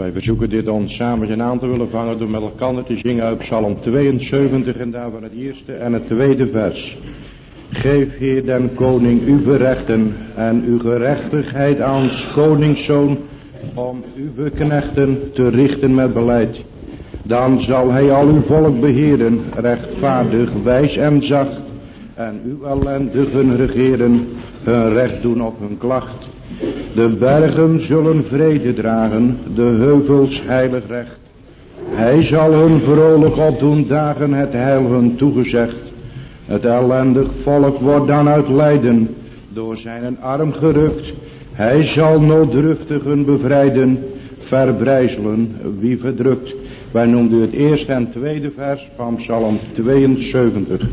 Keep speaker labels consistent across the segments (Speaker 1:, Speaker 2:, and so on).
Speaker 1: Wij verzoeken dit ons samen aan te willen vangen door met elkaar te zingen uit Psalm 72 en daarvan het eerste en het tweede vers. Geef Heer den koning uw rechten en uw gerechtigheid aan koningszoon om uw knechten te richten met beleid. Dan zal hij al uw volk beheren, rechtvaardig, wijs en zacht. En uw ellendigen regeren, hun recht doen op hun klacht. De bergen zullen vrede dragen, de heuvels heilig recht. Hij zal hun vrolijk opdoen dagen het heil hun toegezegd. Het ellendig volk wordt dan uit lijden, door zijn arm gerukt. Hij zal nooddruftigen bevrijden, verbrijzelen wie verdrukt. Wij noemden het eerste en tweede vers van Psalm 72.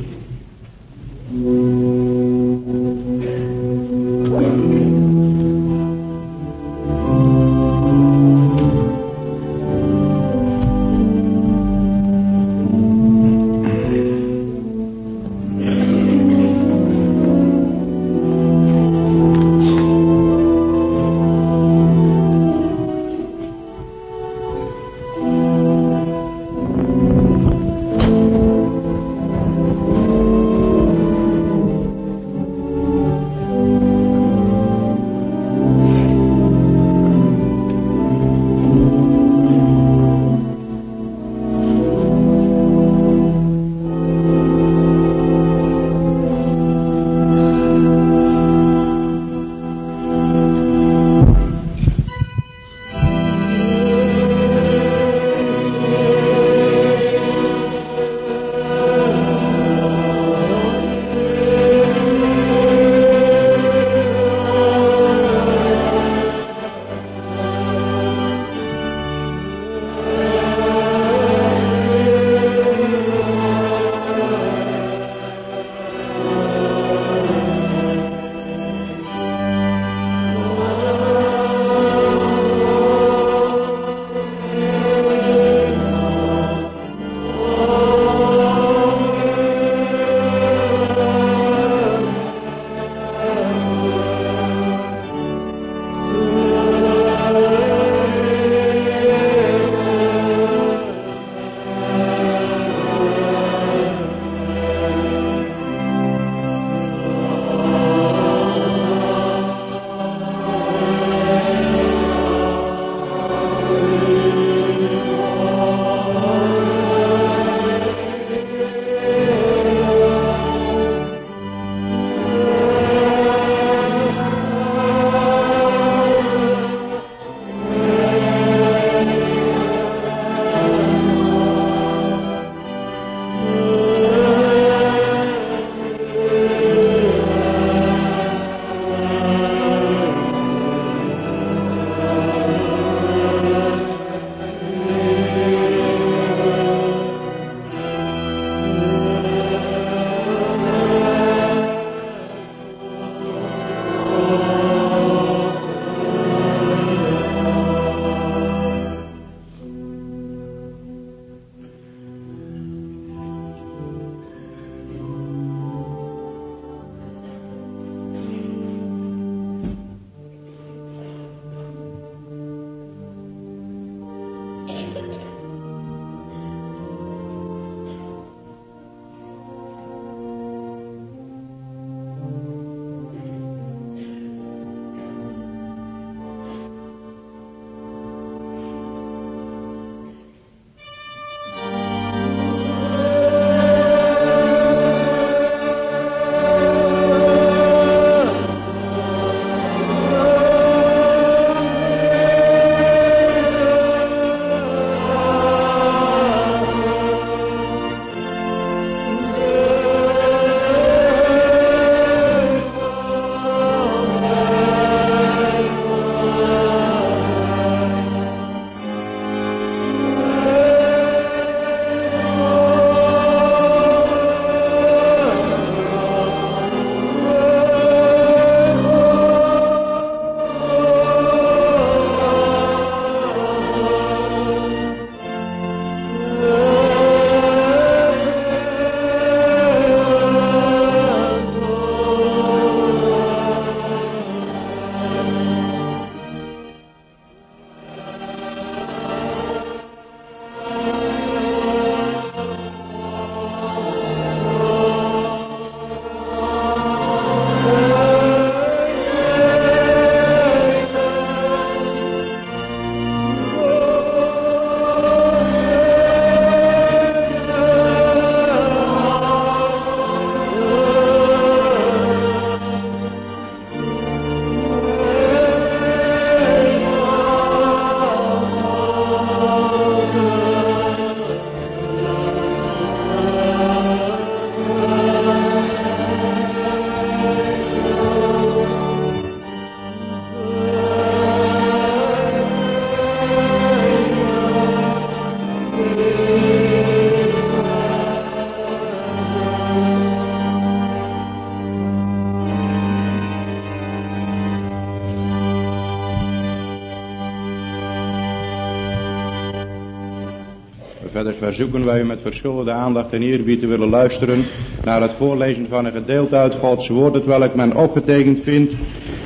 Speaker 1: Verzoeken wij u met verschillende aandacht en eerbied te willen luisteren naar het voorlezen van een gedeelte uit Gods woord, het welk men opgetekend vindt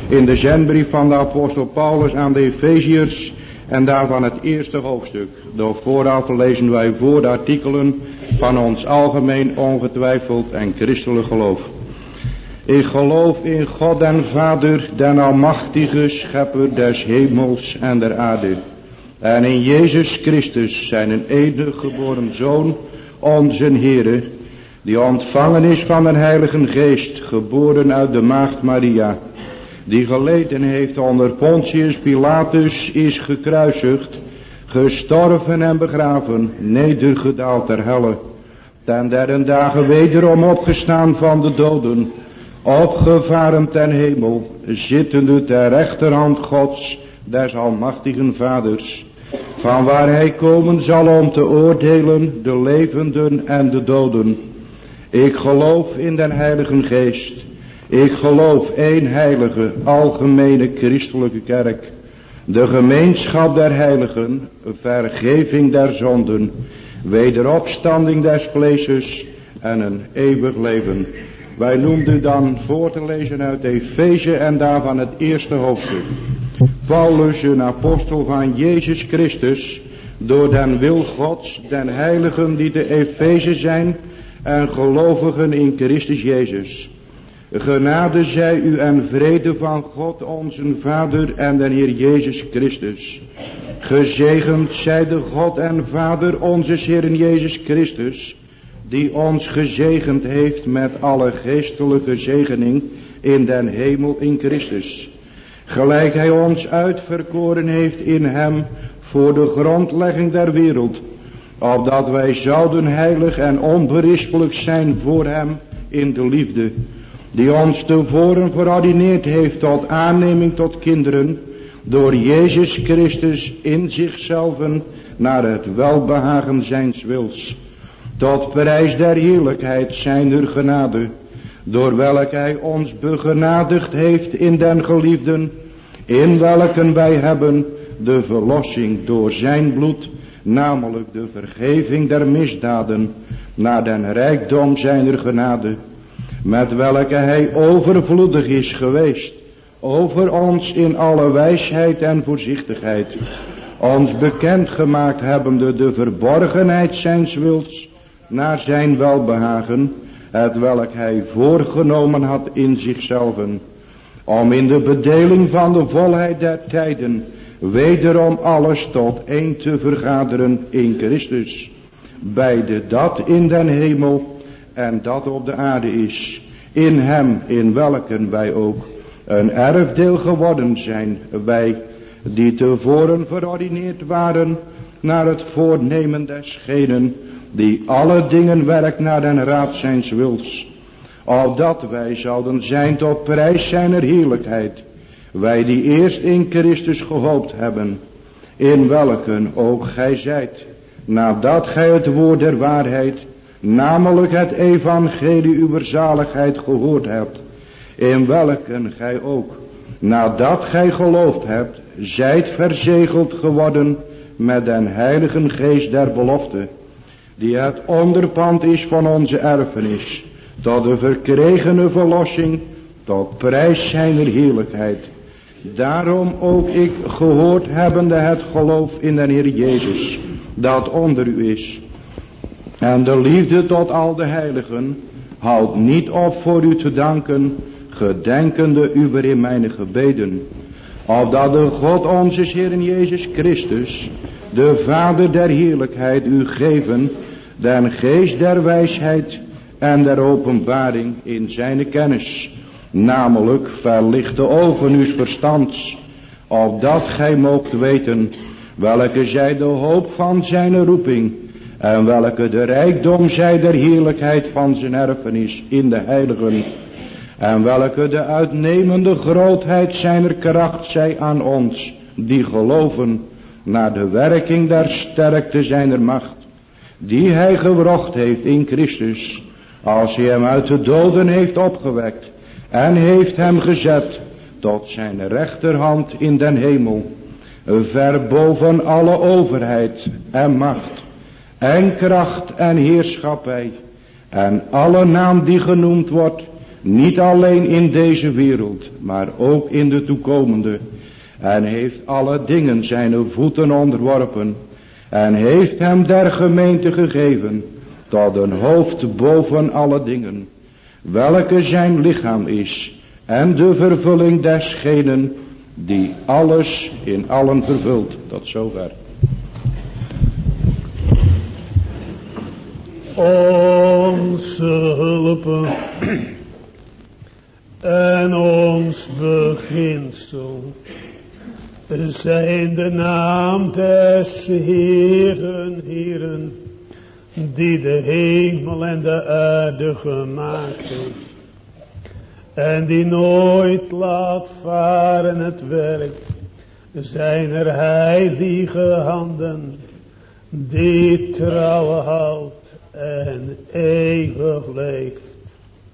Speaker 1: in de zendbrief van de apostel Paulus aan de Efeziërs en daarvan het eerste hoofdstuk. Door vooraf lezen wij voor de artikelen van ons algemeen ongetwijfeld en christelijk geloof. Ik geloof in God en Vader, den almachtige schepper des hemels en der aarde. En in Jezus Christus, zijn enige geboren Zoon, onze Heere, die ontvangen is van een Heilige Geest, geboren uit de Maagd Maria, die geleden heeft onder Pontius Pilatus, is gekruisigd, gestorven en begraven, nedergedaald ter helle, ten derde dagen wederom opgestaan van de doden, opgevaren ten hemel, zittende ter rechterhand Gods, des almachtigen vaders, van waar hij komen zal om te oordelen de levenden en de doden. Ik geloof in den Heilige Geest. Ik geloof één heilige, algemene christelijke kerk. De gemeenschap der heiligen, vergeving der zonden, wederopstanding des vleeses en een eeuwig leven. Wij noemden dan voor te lezen uit Efeze en daarvan het eerste hoofdstuk. Paulus, een apostel van Jezus Christus, door den wil Gods, den heiligen die de Efeze zijn en gelovigen in Christus Jezus. Genade zij u en vrede van God onze Vader en den Heer Jezus Christus. Gezegend zij de God en Vader onze Heer Jezus Christus, die ons gezegend heeft met alle geestelijke zegening in den hemel in Christus Gelijk hij ons uitverkoren heeft in hem voor de grondlegging der wereld. Opdat wij zouden heilig en onberispelijk zijn voor hem in de liefde. Die ons tevoren verordineerd heeft tot aanneming tot kinderen. Door Jezus Christus in zichzelf naar het welbehagen zijns wils. Tot prijs der heerlijkheid zijn er genade door welk hij ons begenadigd heeft in den geliefden, in welken wij hebben de verlossing door zijn bloed, namelijk de vergeving der misdaden, naar den rijkdom zijner genade, met welke hij overvloedig is geweest, over ons in alle wijsheid en voorzichtigheid, ons bekend gemaakt hebbende de verborgenheid zijns wils, naar zijn welbehagen, het welk hij voorgenomen had in zichzelf, om in de bedeling van de volheid der tijden, wederom alles tot één te vergaderen in Christus. Beide dat in den hemel en dat op de aarde is, in hem in welken wij ook een erfdeel geworden zijn, wij die tevoren verordineerd waren naar het voornemen desgenen die alle dingen werkt naar den raad zijns wils, opdat wij zouden zijn tot prijs zijner heerlijkheid, wij die eerst in Christus gehoopt hebben, in welken ook gij zijt, nadat gij het woord der waarheid, namelijk het evangelie uw zaligheid gehoord hebt, in welken gij ook, nadat gij geloofd hebt, zijt verzegeld geworden met den heiligen geest der belofte, die het onderpand is van onze erfenis, tot de verkregene verlossing, tot prijs zijner heerlijkheid. Daarom ook ik gehoord hebbende het geloof in de Heer Jezus, dat onder u is. En de liefde tot al de heiligen, houdt niet op voor u te danken, gedenkende u weer in mijn gebeden. Opdat de God onze Heer Jezus Christus, de Vader der heerlijkheid, u geven den geest der wijsheid en der openbaring in zijn kennis, namelijk verlicht de ogen uw verstands, opdat gij moogt weten welke zij de hoop van zijn roeping en welke de rijkdom zij der heerlijkheid van zijn erfenis in de heiligen en welke de uitnemende grootheid zijner kracht zij aan ons die geloven naar de werking der sterkte zijner macht die hij gewrocht heeft in Christus, als hij hem uit de doden heeft opgewekt en heeft hem gezet tot zijn rechterhand in den hemel, ver boven alle overheid en macht en kracht en heerschappij en alle naam die genoemd wordt, niet alleen in deze wereld, maar ook in de toekomende. En heeft alle dingen zijn voeten onderworpen en heeft hem der gemeente gegeven tot een hoofd boven alle dingen, welke zijn lichaam is en de vervulling desgenen die alles in allen vervult. Tot zover.
Speaker 2: Onze hulp en ons beginsel zijn de naam des Heeren, Heeren, die de hemel en de aarde gemaakt heeft. En die nooit laat varen het werk, zijn er heilige handen, die trouw houdt en eeuwig leeft.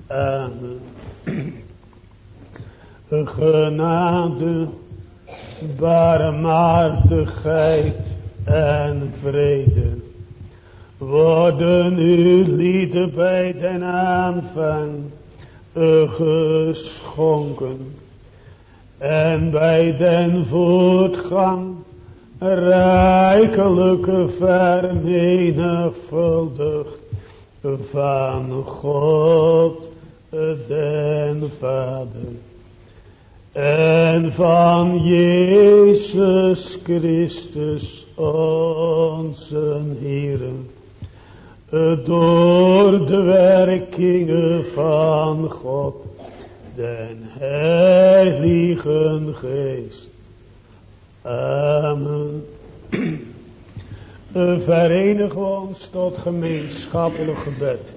Speaker 2: Amen. Genade barmhartigheid en vrede. Worden u lieden bij den aanvang geschonken. En bij den voortgang rijkelijke vermenigvuldigd van God den Vader en van Jezus Christus onze Heer, door de werkingen van God, den Heiligen Geest. Amen. Verenigen we ons tot gemeenschappelijk gebed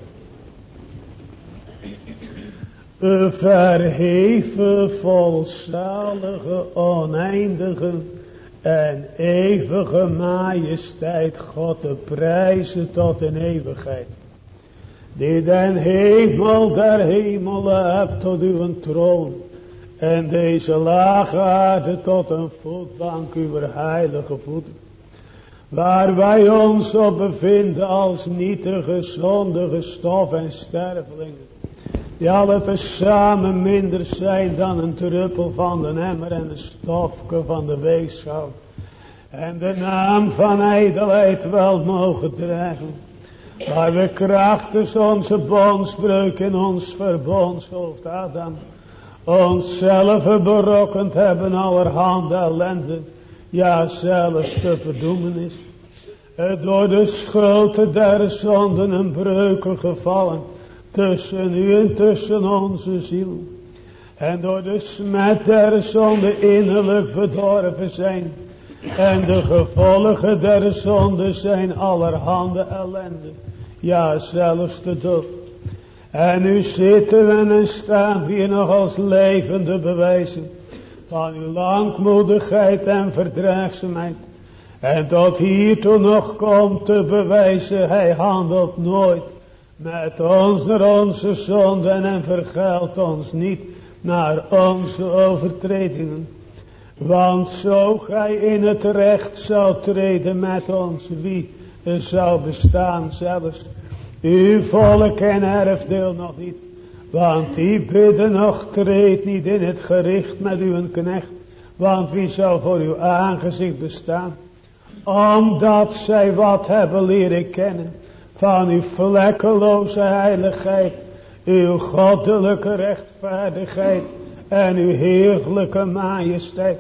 Speaker 2: verheven, volzalige, oneindige en eeuwige majesteit God te prijzen tot in eeuwigheid. Die den hemel der hemelen hebt tot uw troon en deze lage aarde tot een voetbank uw heilige voeten. Waar wij ons op bevinden als nietige, zondige stof en stervelingen die alle tezamen minder zijn dan een druppel van de emmer en een stofje van de weegschaal. En de naam van ijdelheid wel mogen dragen. Waar we krachtens onze bondsbreuk in ons verbondshoofd Adam. Onszelf berokkend hebben allerhande ellende. Ja, zelfs de verdoemenis. Door de schuld der zonden en breuken gevallen tussen u en tussen onze ziel. En door de smet der zonde innerlijk bedorven zijn. En de gevolgen der zonde zijn allerhande ellende. Ja, zelfs de dood. En nu zitten we en staan hier nog als levende bewijzen van uw langmoedigheid en verdraagzaamheid. En tot hiertoe nog komt te bewijzen, hij handelt nooit met ons naar onze zonden en vergeldt ons niet naar onze overtredingen. Want zo gij in het recht zou treden met ons, wie zou bestaan zelfs uw volk en erfdeel nog niet. Want die bidden nog treedt niet in het gericht met uw knecht. Want wie zou voor uw aangezicht bestaan? Omdat zij wat hebben leren kennen van uw vlekkeloze heiligheid, uw goddelijke rechtvaardigheid en uw heerlijke majesteit.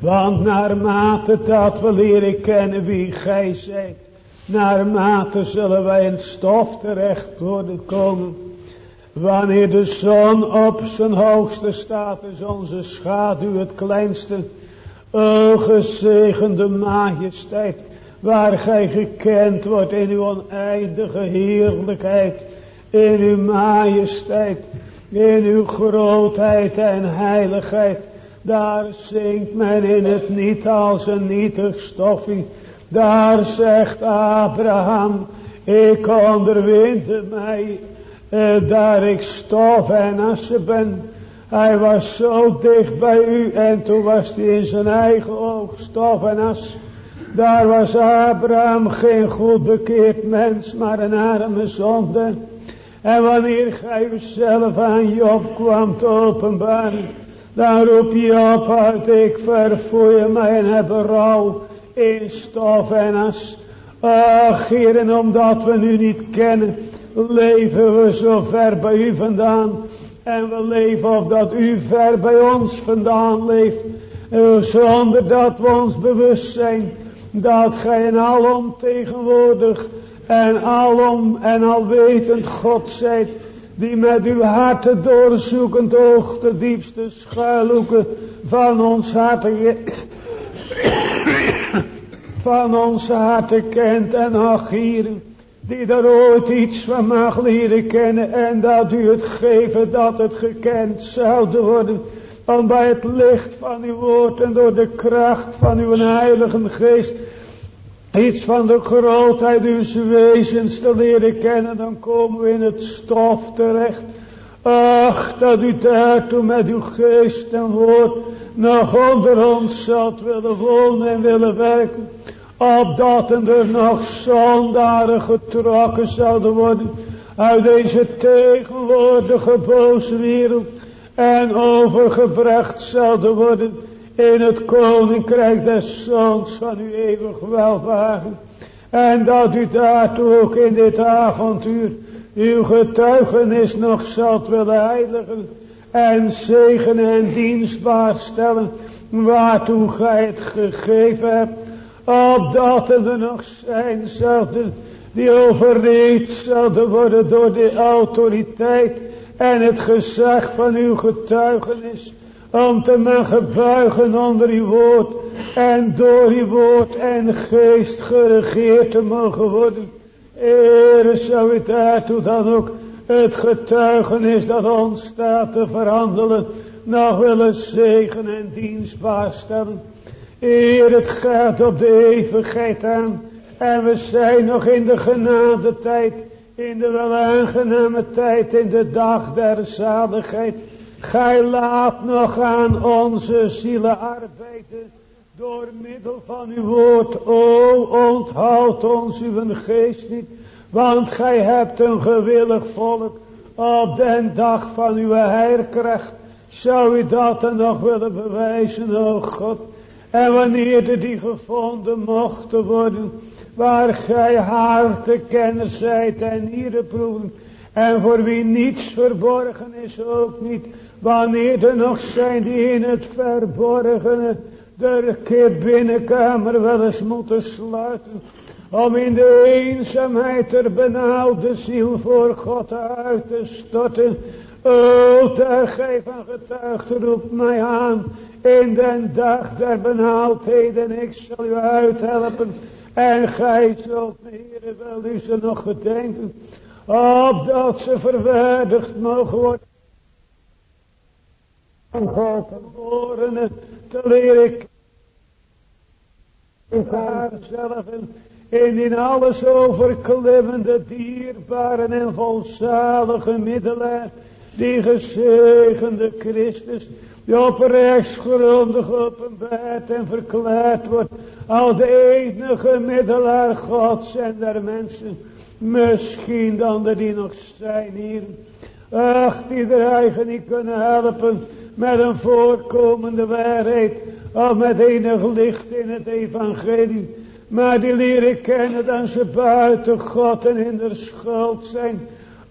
Speaker 2: Want naarmate dat we leren kennen wie gij zijt, naarmate zullen wij in stof terecht worden komen. Wanneer de zon op zijn hoogste staat, is onze schaduw het kleinste. O gezegende majesteit, waar gij gekend wordt in uw oneindige heerlijkheid, in uw majesteit, in uw grootheid en heiligheid. Daar zingt men in het niet als een nietig stofje. Daar zegt Abraham, ik onderwinde mij, eh, daar ik stof en assen ben. Hij was zo dicht bij u en toen was hij in zijn eigen oog stof en as. Daar was Abraham geen goed bekeerd mens, maar een arme zonde. En wanneer gij uzelf aan Job kwam te openbaren, dan roep je op uit, ik verfoei mij en heb in stof en as. Ach, heren, omdat we u niet kennen, leven we zo ver bij u vandaan. En we leven of dat u ver bij ons vandaan leeft. Zonder dat we ons bewust zijn dat gij alom tegenwoordig en alom en alwetend God zijt. Die met uw harten doorzoekend oog de diepste schuilhoeken van ons harten van onze harten kent en ach die er ooit iets van mag leren kennen en dat u het geven dat het gekend zou worden. Om bij het licht van uw woord en door de kracht van uw heilige geest iets van de grootheid uw wezens te leren kennen, dan komen we in het stof terecht. Ach, dat u daartoe met uw geest en woord nog onder ons zult willen wonen en willen werken. Opdat er nog zondaren getrokken zouden worden uit deze tegenwoordige boze wereld. En overgebracht zouden worden in het koninkrijk des zoons van uw eeuwig welvagen. En dat u daartoe ook in dit avontuur uw getuigenis nog zult willen heiligen en zegenen en dienstbaar stellen waartoe gij het gegeven hebt opdat er nog zijn zouden die overreed zouden worden door de autoriteit en het gezag van uw getuigenis om te mogen buigen onder uw woord en door uw woord en geest geregeerd te mogen worden. Ere zou u daartoe dan ook het getuigenis dat ons staat te verhandelen nog willen zegen en dienstbaar stellen. Eer het gaat op de eeuwigheid aan. En we zijn nog in de genade tijd. In de wel aangename tijd. In de dag der zaligheid. Gij laat nog aan onze zielen arbeiden. Door middel van uw woord. O onthoud ons uw geest niet. Want gij hebt een gewillig volk. Op den dag van uw heilkracht. Zou u dat dan nog willen bewijzen, o God. En wanneer die gevonden mochten worden, waar gij haar te kennen zijt en hier proeven, en voor wie niets verborgen is ook niet, wanneer er nog zijn die in het verborgene de binnenkamer wel eens moeten sluiten, om in de eenzaamheid der benauwde ziel voor God uit te storten. O, daar gij van getuigd, roept mij aan, in den dag der benauwdheden, ik zal u uithelpen. En gij zult, heren, wel ze nog gedenken. Opdat ze verwaardigd mogen worden. Om God geborenen te leren in haar zelf en in alles overklimmende, dierbare en volzalige middelen, die gezegende Christus, die op rechtsgrondig openbaard en verklaard wordt als de enige middelaar Gods en der mensen. Misschien dan er die nog zijn hier. Ach, die er eigen niet kunnen helpen met een voorkomende waarheid. Of met enig licht in het evangelie. Maar die leren kennen dat ze buiten God en in de schuld zijn.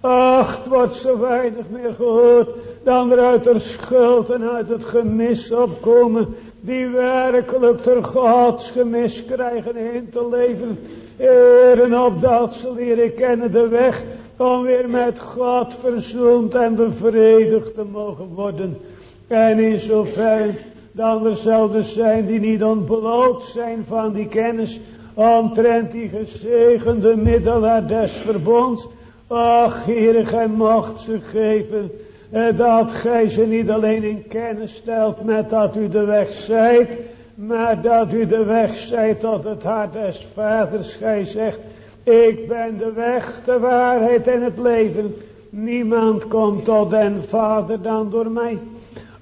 Speaker 2: Ach, wordt zo weinig meer gehoord dan er uit de schuld en uit het gemis opkomen. Die werkelijk ter Gods gemis krijgen in te leven. Eren op dat ze leren kennen de weg om weer met God verzoend en bevredigd te mogen worden. En in zover dan er zouden zijn die niet ontbloot zijn van die kennis omtrent die gezegende middelaar des verbonds Ach, Heere, gij mocht ze geven. Eh, dat gij ze niet alleen in kennis stelt met dat u de weg zijt. Maar dat u de weg zijt tot het hart des vaders. Gij zegt, ik ben de weg, de waarheid en het leven. Niemand komt tot den vader dan door mij.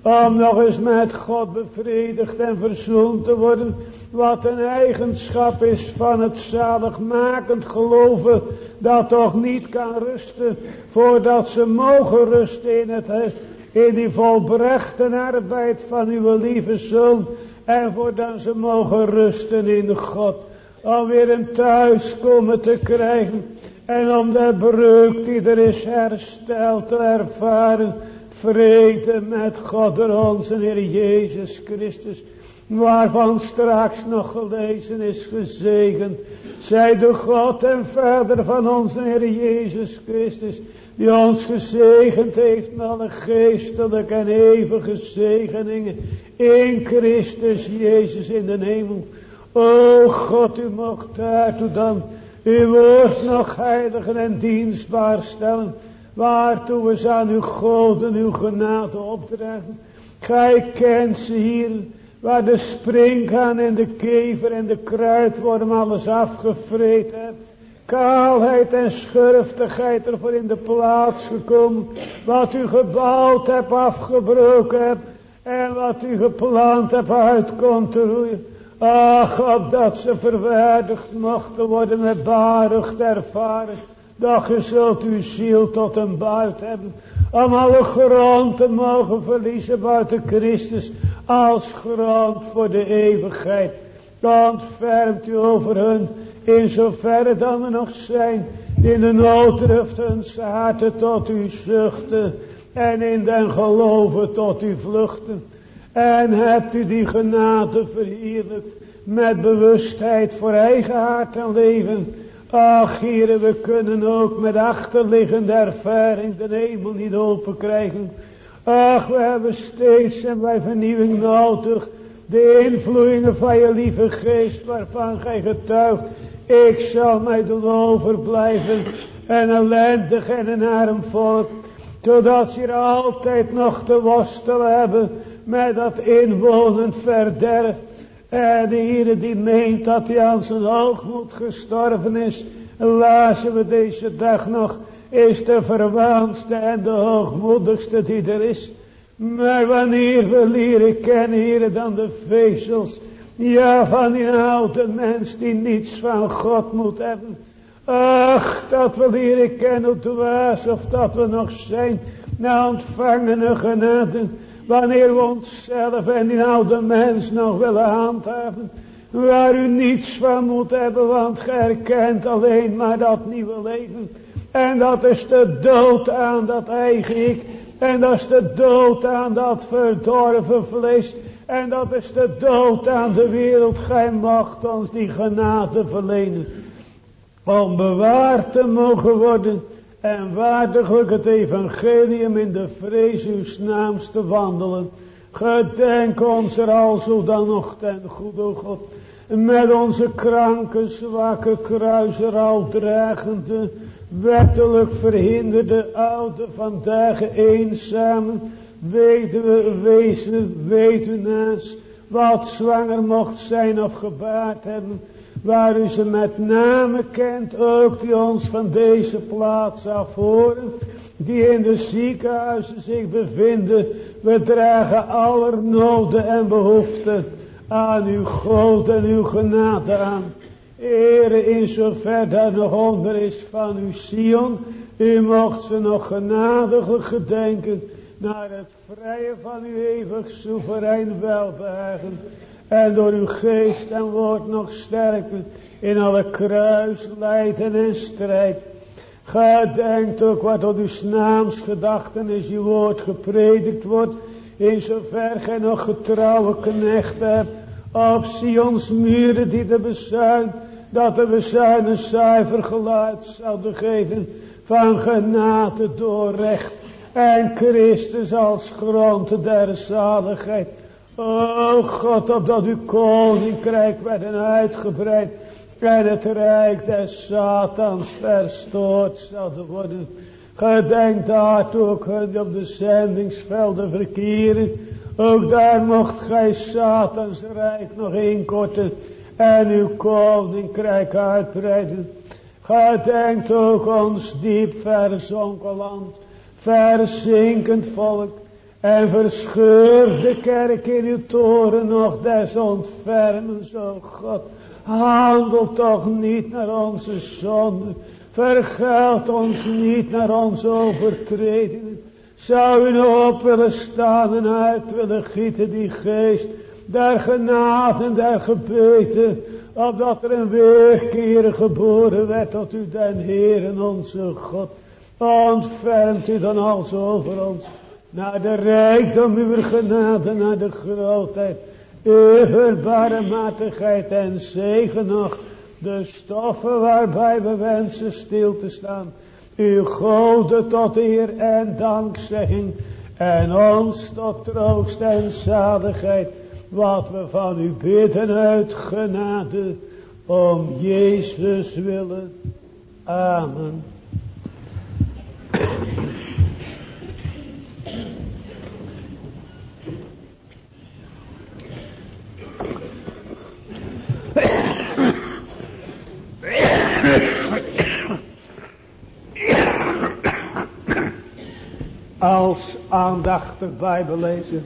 Speaker 2: Om nog eens met God bevredigd en verzoend te worden. Wat een eigenschap is van het zaligmakend geloven, dat toch niet kan rusten, voordat ze mogen rusten in, het, in die volbrechte arbeid van uw lieve Zoon, en voordat ze mogen rusten in God, om weer een thuiskomen te krijgen, en om de breuk die er is hersteld te ervaren, vrede met God door onze Heer Jezus Christus, waarvan straks nog gelezen is gezegend, zij de God en Vader van onze Heer Jezus Christus, die ons gezegend heeft met alle geestelijke en eeuwige zegeningen in Christus Jezus in de hemel. O God, u mocht daartoe dan uw woord nog heiligen en dienstbaar stellen, waartoe we ze aan uw God en uw genade opdragen. Gij kent ze hier, waar de springhaan en de kever en de kruidworm alles afgevreten. Kaalheid en schurftigheid ervoor in de plaats gekomen. Wat u gebouwd hebt, afgebroken. En wat u gepland hebt, uit komt te roeien. Ach, opdat ze verwaardigd mochten worden met barucht ervaren. Dat je zult uw ziel tot een buit hebben. Om alle grond te mogen verliezen buiten Christus. Als grond voor de eeuwigheid. Dan ontfermt u over hun. In zoverre dan er nog zijn. In de nooddruft hun harten tot u zuchten. En in den geloven tot u vluchten. En hebt u die genade verheerlijkt met bewustheid voor eigen hart en leven. Ach, heren, we kunnen ook met achterliggende ervaring de hemel niet open krijgen. Ach, we hebben steeds en bij vernieuwing nodig de invloeien van je lieve geest waarvan gij getuigt. Ik zal mij doen overblijven en ellendig en een arm volk. Totdat ze er altijd nog te worstelen hebben met dat inwonend verderf. En de Heer die meent dat hij aan zijn hoogmoed gestorven is. Lazen we deze dag nog. Is de verwaandste en de hoogmoedigste die er is. Maar wanneer we leren kennen, Heer, dan de vezels. Ja, van die oude mens die niets van God moet hebben. Ach, dat we leren kennen dwaas of dat we nog zijn. Na ontvangene genade. Wanneer we onszelf en die oude mens nog willen handhaven. Waar u niets van moet hebben, want gij herkent alleen maar dat nieuwe leven. En dat is de dood aan dat eigen ik. En dat is de dood aan dat verdorven vlees. En dat is de dood aan de wereld. Gij mocht ons die genade verlenen. Om bewaard te mogen worden en waardiglijk het evangelium in de vrees uw naams te wandelen. Gedenk ons er alzo dan nog ten goede God. Met onze kranke, zwakke kruiser dragende, wettelijk verhinderde oude vandaag eenzamen, we wezen, naast, wat zwanger mocht zijn of gebaard hebben, waar u ze met name kent, ook die ons van deze plaats afhoren, die in de ziekenhuizen zich bevinden. We dragen aller noden en behoeften aan uw God en uw genade aan. Ere in zover daar nog onder is van uw Sion, u mocht ze nog genadig gedenken naar het vrije van uw eeuwig soeverein welbehagen en door uw geest en woord nog sterker in alle kruis, lijden en strijd. Gedenkt ook wat tot uw naams gedachten is uw woord gepredikt wordt, in zover gij nog getrouwe knecht hebt, op Sions muren die de bezuin, dat de bezuin een zuiver geluid zouden geven van genade door recht en Christus als grond der zaligheid. O God, opdat uw koninkrijk werden uitgebreid en het rijk des Satans verstoord zouden worden. Gedenk daar ook hun op de zendingsvelden verkeren. Ook daar mocht gij Satans rijk nog inkorten en uw koninkrijk uitbreiden. Gedenkt ook ons diep verzonken land, verzinkend volk En verscheur de kerk in uw toren nog des ontfermens, o God. Handel toch niet naar onze zonde. Vergeld ons niet naar onze overtredingen. Zou u nog op willen staan en uit willen gieten die geest der genade en der gebeten, opdat er een weerkeer geboren werd tot u den Heer en onze God. Ontfermt u dan als over ons, naar de rijkdom uw genade, naar de grootheid, uw barmhartigheid en zegen nog, de stoffen waarbij we wensen stil te staan, uw goden tot eer en dankzegging, en ons tot troost en zaligheid, wat we van u bidden uit genade, om Jezus willen. Amen. Als aandachtig bijbellezer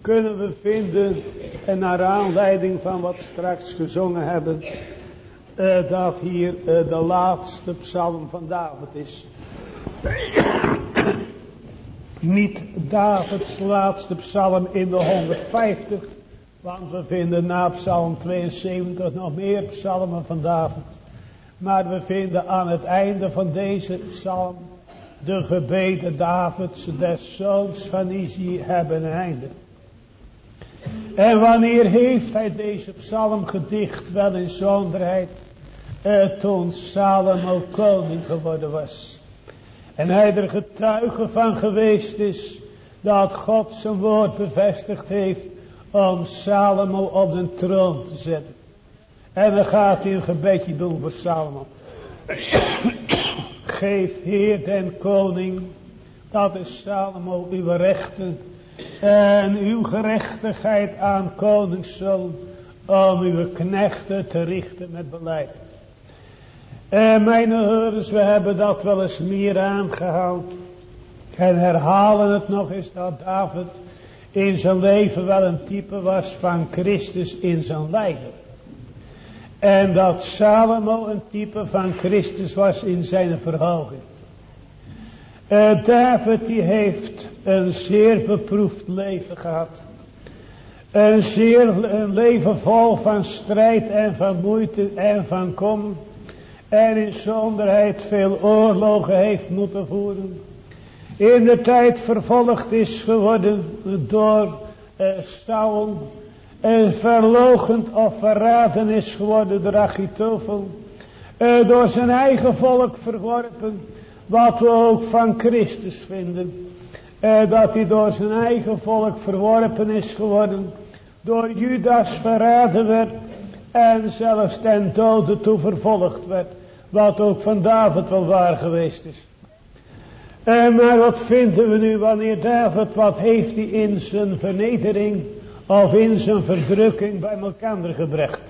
Speaker 2: kunnen we vinden, en naar aanleiding van wat straks gezongen hebben, uh, dat hier uh, de laatste psalm van David is. Niet Davids laatste psalm in de 150, want we vinden na psalm 72 nog meer psalmen van David. Maar we vinden aan het einde van deze psalm de gebeden Davids, des zoons van Isi, hebben een einde. En wanneer heeft hij deze psalm gedicht wel in zonderheid? Uh, toen Salomo koning geworden was. En hij er getuige van geweest is dat God zijn woord bevestigd heeft om Salomo op de troon te zetten. En dan gaat hij een gebedje doen voor Salomo. Geef Heer den koning, dat is Salomo uw rechten en uw gerechtigheid aan koningszoon om uw knechten te richten met beleid. En mijn hoorders, we hebben dat wel eens meer aangehaald. En herhalen het nog eens dat David in zijn leven wel een type was van Christus in zijn lijden. En dat Salomo een type van Christus was in zijn verhoging. Uh, David die heeft een zeer beproefd leven gehad. Een zeer een leven vol van strijd en van moeite en van kom. En in zonderheid veel oorlogen heeft moeten voeren. In de tijd vervolgd is geworden door uh. En verlogend of verraden is geworden door Achitofel. Uh, door zijn eigen volk verworpen. Wat we ook van Christus vinden. Eh, dat hij door zijn eigen volk verworpen is geworden. Door Judas verraden werd. En zelfs ten dode toe vervolgd werd. Wat ook van David wel waar geweest is. En maar wat vinden we nu wanneer David, wat heeft hij in zijn vernedering of in zijn verdrukking bij elkaar gebracht?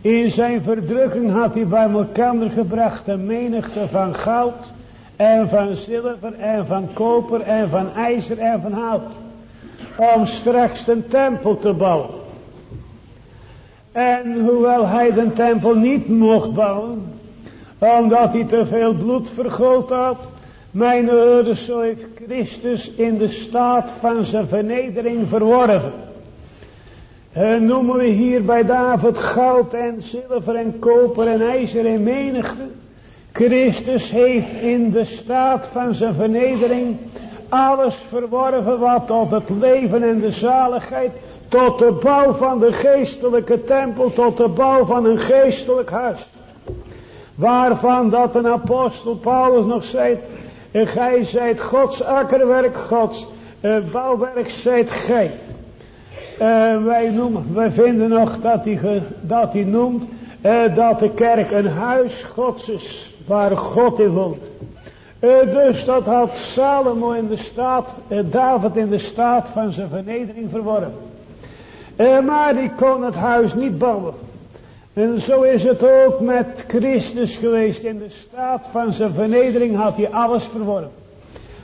Speaker 2: In zijn verdrukking had hij bij elkaar gebracht een menigte van goud en van zilver en van koper en van ijzer en van hout. Om straks een tempel te bouwen. En hoewel hij de tempel niet mocht bouwen, omdat hij te veel bloed vergoot had, mijn ouders heeft Christus in de staat van zijn vernedering verworven. En noemen we hier bij David goud en zilver en koper en ijzer in menigte. Christus heeft in de staat van zijn vernedering alles verworven wat tot het leven en de zaligheid, tot de bouw van de geestelijke tempel, tot de bouw van een geestelijk huis. Waarvan dat een apostel Paulus nog zei, gij zijt Gods akkerwerk, Gods uh, bouwwerk zijt gij. Wij, noemen, wij vinden nog dat hij, dat hij noemt uh, dat de kerk een huis Gods is, waar God in woont. Uh, dus dat had Salomo in de staat, David in de staat van zijn vernedering verworven. maar die kon het huis niet bouwen. En zo is het ook met Christus geweest. In de staat van zijn vernedering had hij alles verworven.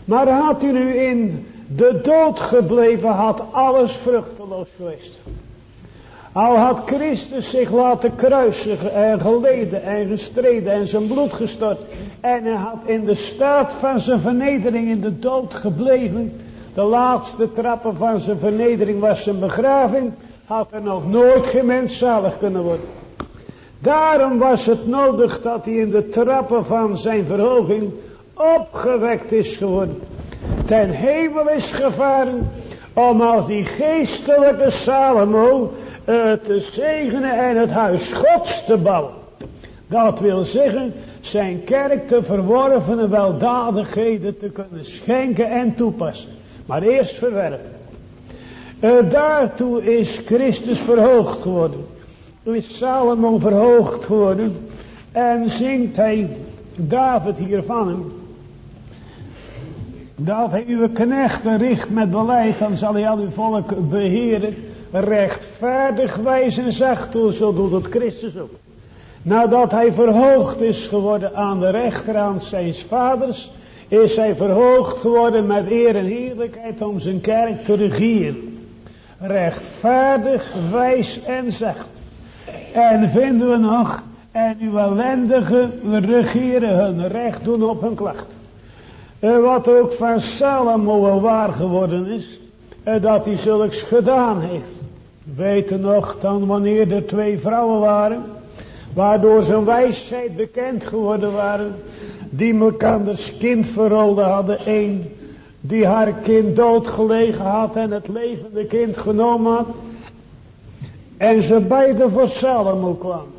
Speaker 2: Maar had hij nu in de dood gebleven, had alles vruchteloos geweest. Al had Christus zich laten kruisigen en geleden en gestreden en zijn bloed gestort. En hij had in de staat van zijn vernedering in de dood gebleven. De laatste trappen van zijn vernedering was zijn begraving. Had er nog nooit geen mens zalig kunnen worden. Daarom was het nodig dat hij in de trappen van zijn verhoging opgewekt is geworden. Ten hemel is gevaren om als die geestelijke Salomo uh, te zegenen en het huis gods te bouwen. Dat wil zeggen zijn kerk te verworven en weldadigheden te kunnen schenken en toepassen. Maar eerst verwerven. Uh, daartoe is Christus verhoogd geworden. Is Salomo verhoogd geworden. En zingt hij David hiervan hem. Dat hij uw knechten richt met beleid, dan zal hij al uw volk beheren. Rechtvaardig wijzen zacht toe, zo doet het Christus ook. Nadat hij verhoogd is geworden aan de rechterhand zijns vaders, is hij verhoogd geworden met eer en heerlijkheid om zijn kerk te regeren. Rechtvaardig, wijs en zacht. En vinden we nog, en uw ellendigen regeren hun recht doen op hun klacht. En wat ook van Salomo waar geworden is, dat hij zulks gedaan heeft. Weten nog dan wanneer er twee vrouwen waren, waardoor zijn wijsheid bekend geworden waren, die elkanders kind verrolde hadden. Eén die haar kind doodgelegen had en het levende kind genomen had. En ze beiden voor Salomo kwamen.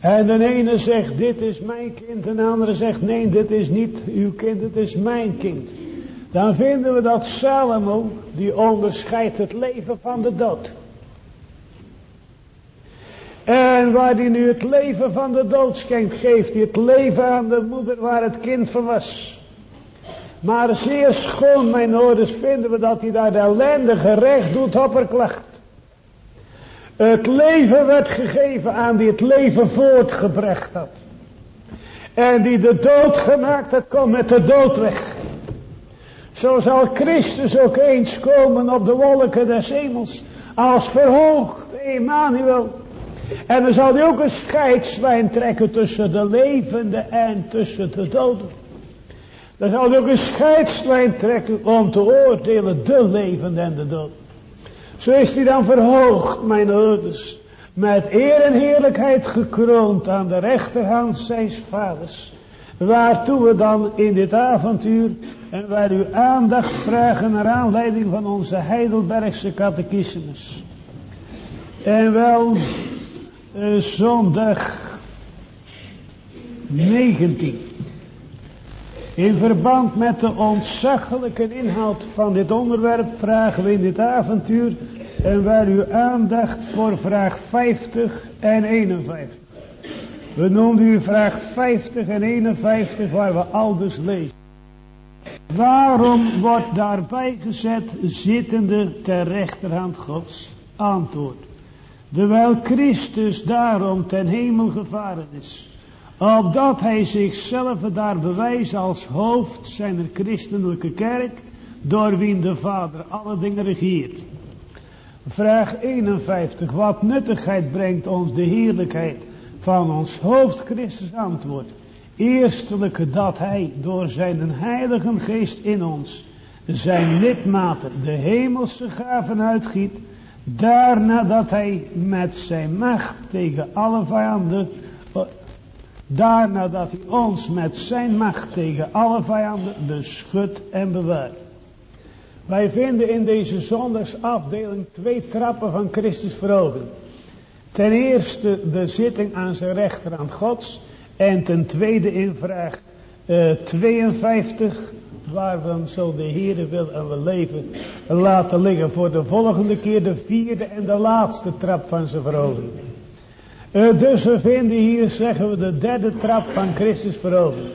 Speaker 2: En de ene zegt, dit is mijn kind. En de andere zegt, nee, dit is niet uw kind, het is mijn kind. Dan vinden we dat Salomo, die onderscheidt het leven van de dood. En waar hij nu het leven van de dood schenkt, geeft hij het leven aan de moeder waar het kind van was. Maar zeer schoon, mijn ouders, vinden we dat hij daar de ellendige recht doet op haar klacht. Het leven werd gegeven aan die het leven voortgebracht had. En die de dood gemaakt had, komt met de dood weg. Zo zal Christus ook eens komen op de wolken des hemels. Als verhoogd Emmanuel. En dan zal hij ook een scheidslijn trekken tussen de levenden en tussen de doden. Dan zal hij ook een scheidslijn trekken om te oordelen de levenden en de doden. Zo is hij dan verhoogd, mijn ouders, met eer en heerlijkheid gekroond aan de rechterhand zijns vaders. Waartoe we dan in dit avontuur en waar uw aandacht vragen naar aanleiding van onze Heidelbergse catechismus. En wel uh, zondag 19. In verband met de ontzaglijke inhoud van dit onderwerp vragen we in dit avontuur en waar uw aandacht voor vraag 50 en 51. We noemen u vraag 50 en 51 waar we al dus lezen. Waarom wordt daarbij gezet zittende ter rechterhand Gods? Antwoord. Terwijl Christus daarom ten hemel gevaren is opdat hij zichzelf daar bewijst als hoofd zijn christelijke kerk, door wie de Vader alle dingen regeert. Vraag 51. Wat nuttigheid brengt ons de heerlijkheid van ons hoofd Christus antwoord? Eerstelijk dat hij door zijn heilige geest in ons zijn lidmaten de hemelse gaven uitgiet, daarna dat hij met zijn macht tegen alle vijanden Daarna dat hij ons met zijn macht tegen alle vijanden beschut en bewaart. Wij vinden in deze zondagsafdeling twee trappen van Christus verovering. Ten eerste de zitting aan zijn rechterhand Gods. En ten tweede in vraag uh, eh, 52 waar we zo de Heere wil en we leven laten liggen voor de volgende keer de vierde en de laatste trap van zijn verovering. Uh, dus we vinden hier, zeggen we, de derde trap van Christus verovering.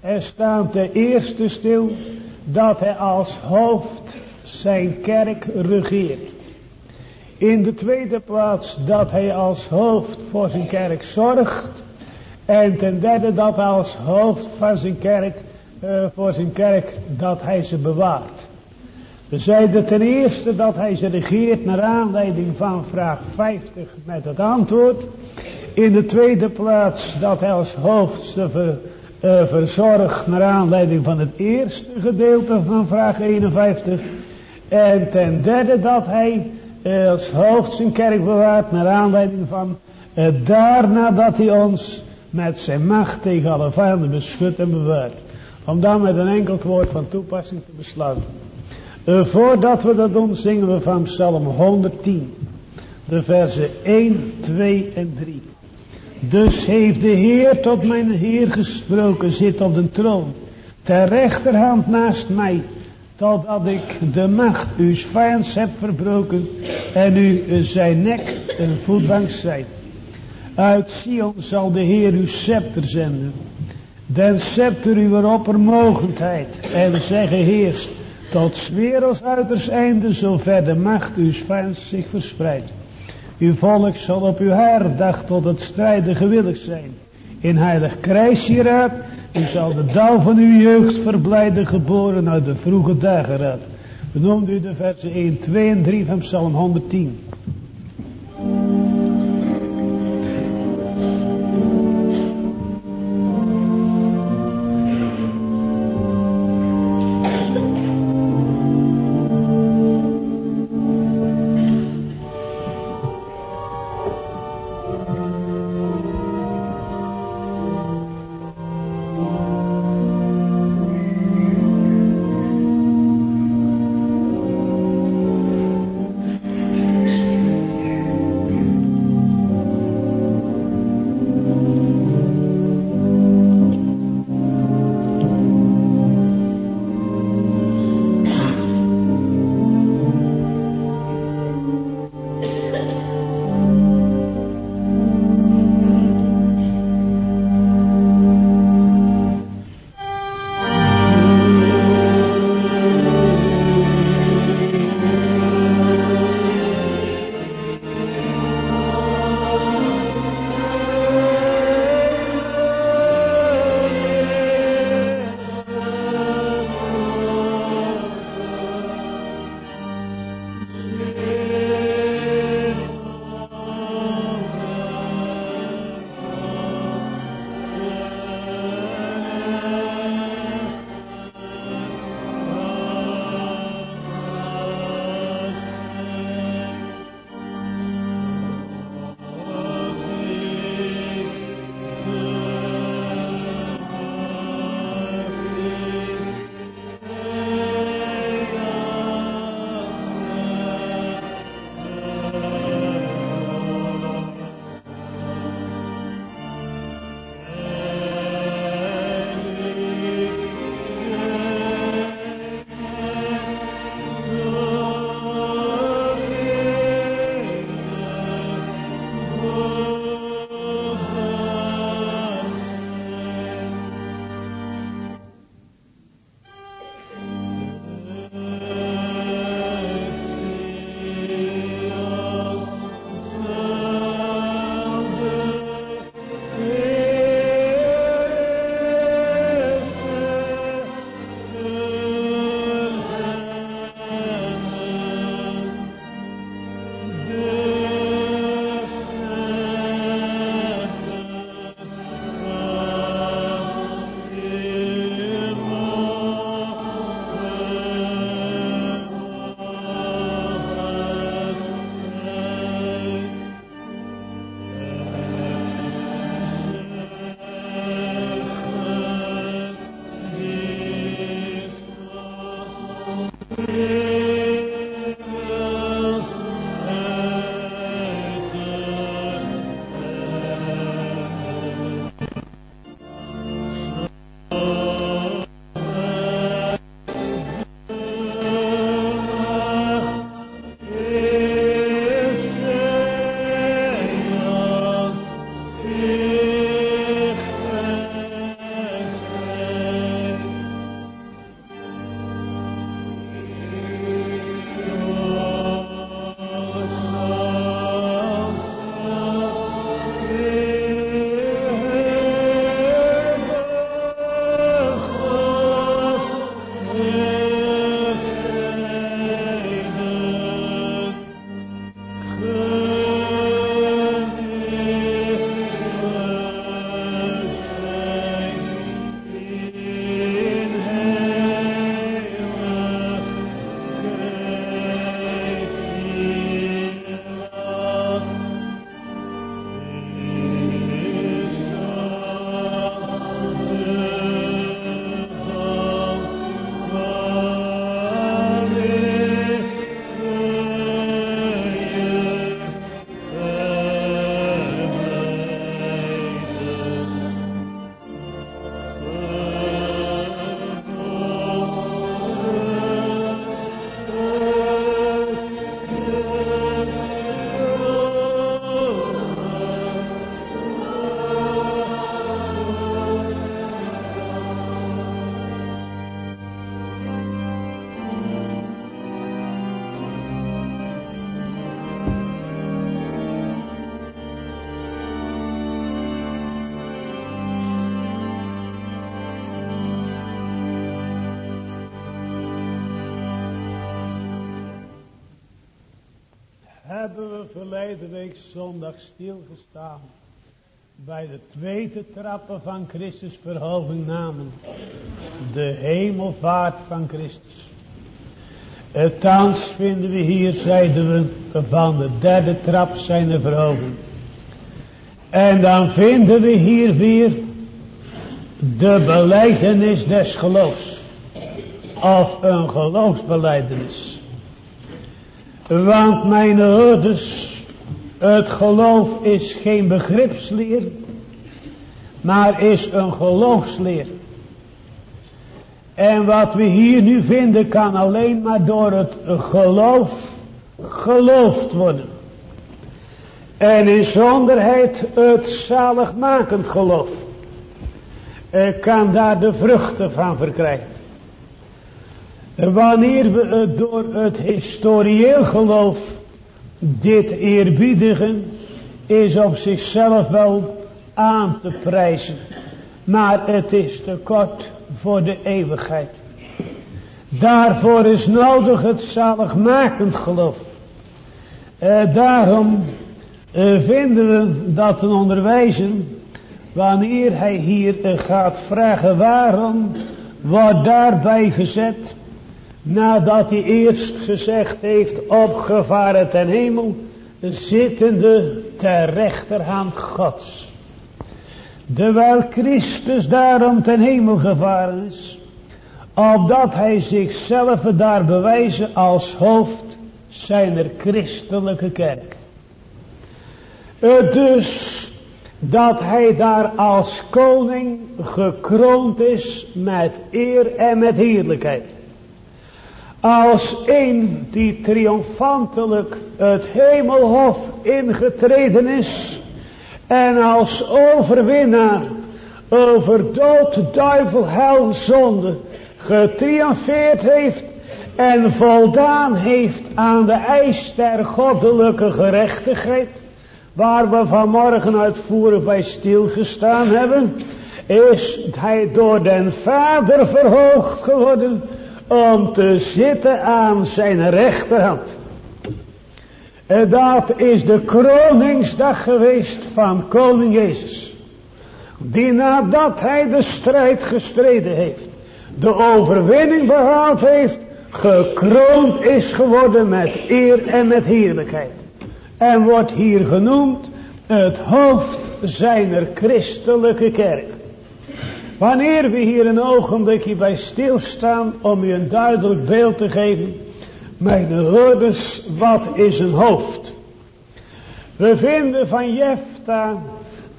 Speaker 2: Er staat de eerste stil dat hij als hoofd zijn kerk regeert. In de tweede plaats dat hij als hoofd voor zijn kerk zorgt. En ten derde dat hij als hoofd van zijn kerk voor zijn kerk dat hij ze bewaart. We zeiden ten eerste dat hij ze regeert naar aanleiding van vraag 50 met het antwoord. In de tweede plaats dat hij als hoofdste ver, uh, verzorgt naar aanleiding van het eerste gedeelte van vraag 51. En ten derde dat hij uh, als hoofd zijn kerk bewaart naar aanleiding van uh, daarna dat hij ons met zijn macht tegen alle vijanden beschut en bewaart. Om dan met een enkel woord van toepassing te besluiten. Voordat we dat doen zingen we van Psalm 110. De versen 1, 2 en 3. Dus heeft de Heer tot mijn Heer gesproken, zit op de troon. Ter rechterhand naast mij, totdat ik de macht uw vijands heb verbroken en u zijn nek een voetbank zijn. Uit Sion zal de Heer uw scepter zenden. Den scepter uw oppermogendheid en zeggen heerst tot werelds uiterst einde zover de macht uw vijands zich verspreidt. Uw volk zal op uw herdag tot het strijden gewillig zijn. In heilig krijgsjeraad, u zal de dauw van uw jeugd verblijden geboren uit de vroege dageraad. Benoemt u de versen 1, 2 en 3 van Psalm 110. Verleden week zondag stilgestaan bij de tweede trappen van Christus verhoging namen. De hemelvaart van Christus. Het thans vinden we hier, zeiden we, van de derde trap zijn de verhoging. En dan vinden we hier weer de beleidenis des geloofs. Of een geloofsbeleidenis. Want mijn ouders, het geloof is geen begripsleer, maar is een geloofsleer. En wat we hier nu vinden kan alleen maar door het geloof geloofd worden. En in zonderheid het zaligmakend geloof. kan daar de vruchten van verkrijgen. Wanneer we het door het historieel geloof dit eerbiedigen, is op zichzelf wel aan te prijzen. Maar het is te kort voor de eeuwigheid. Daarvoor is nodig het zaligmakend geloof. Eh, daarom eh, vinden we dat een onderwijzen, wanneer hij hier eh, gaat vragen waarom, wordt daarbij gezet, nadat hij eerst gezegd heeft, opgevaren ten hemel, zittende ter rechterhand Gods. Terwijl Christus daarom ten hemel gevaren is, opdat hij zichzelf daar bewijzen als hoofd zijner christelijke kerk. Dus dat hij daar als koning gekroond is met eer en met heerlijkheid. Als een die triomfantelijk het hemelhof ingetreden is en als overwinnaar over dood, duivel, hel, zonde getriomfeerd heeft en voldaan heeft aan de eis der goddelijke gerechtigheid, waar we vanmorgen uitvoerig bij stilgestaan hebben, is hij door den Vader verhoogd geworden om te zitten aan zijn rechterhand. En dat is de kroningsdag geweest van koning Jezus. Die nadat hij de strijd gestreden heeft, de overwinning behaald heeft, gekroond is geworden met eer en met heerlijkheid. En wordt hier genoemd het hoofd zijner christelijke kerk. Wanneer we hier een ogenblikje bij stilstaan om u een duidelijk beeld te geven. Mijn hoorders, wat is een hoofd? We vinden van Jefta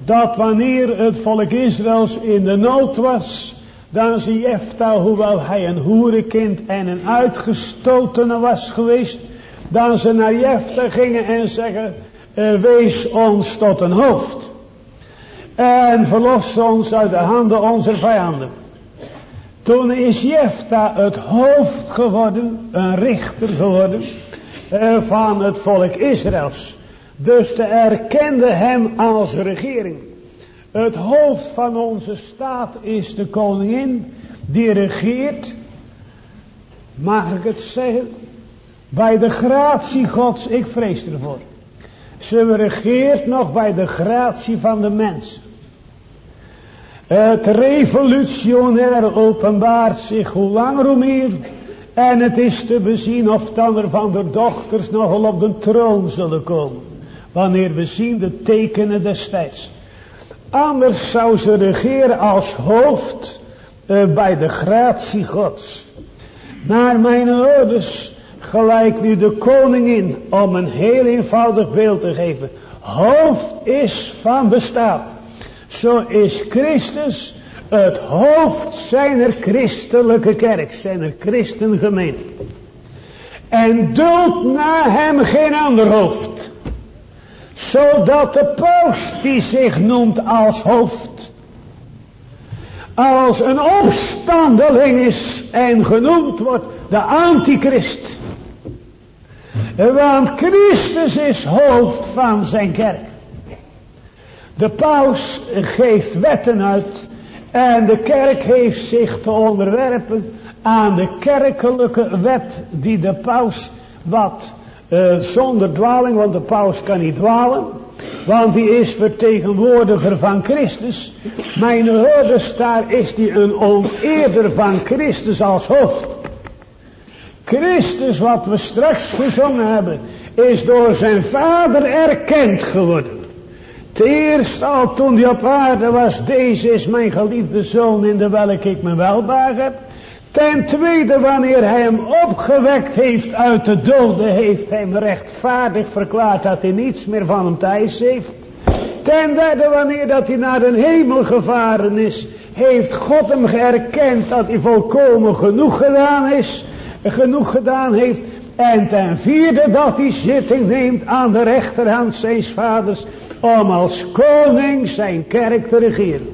Speaker 2: dat wanneer het volk Israëls in de nood was, dan zie Jefta, hoewel hij een hoerenkind en een uitgestotene was geweest, dan ze naar Jefta gingen en zeggen, wees ons tot een hoofd. En verlos ons uit de handen onze vijanden. Toen is Jefta het hoofd geworden, een richter geworden, eh, van het volk Israëls. Dus ze erkende hem als regering. Het hoofd van onze staat is de koningin, die regeert, mag ik het zeggen, bij de gratie gods, ik vrees ervoor. Ze regeert nog bij de gratie van de mensen. Het revolutionair openbaart zich hoe langer hoe meer. En het is te bezien of dan er van de dochters nogal op de troon zullen komen. Wanneer we zien de tekenen destijds. Anders zou ze regeren als hoofd uh, bij de gratie gods. Maar mijn ouders, gelijk nu de koningin, om een heel eenvoudig beeld te geven. Hoofd is van de staat. Zo is Christus het hoofd zijner christelijke kerk, zijner christengemeente. En doet na hem geen ander hoofd. Zodat de paus die zich noemt als hoofd, als een opstandeling is en genoemd wordt de antichrist. Want Christus is hoofd van zijn kerk. De paus geeft wetten uit en de kerk heeft zich te onderwerpen aan de kerkelijke wet die de paus wat uh, zonder dwaling, want de paus kan niet dwalen. Want die is vertegenwoordiger van Christus. Mijn hoorders, daar is die een onteerder van Christus als hoofd. Christus, wat we straks gezongen hebben, is door zijn vader erkend geworden. Het eerst al toen hij op aarde was, deze is mijn geliefde zoon in de welke ik me welbaar heb. Ten tweede, wanneer hij hem opgewekt heeft uit de doden, heeft hij hem rechtvaardig verklaard dat hij niets meer van hem thuis heeft. Ten derde, wanneer dat hij naar de hemel gevaren is, heeft God hem geërkend dat hij volkomen genoeg gedaan is, genoeg gedaan heeft. En ten vierde dat hij zitting neemt aan de rechterhand zijn vaders, om als koning zijn kerk te regeren.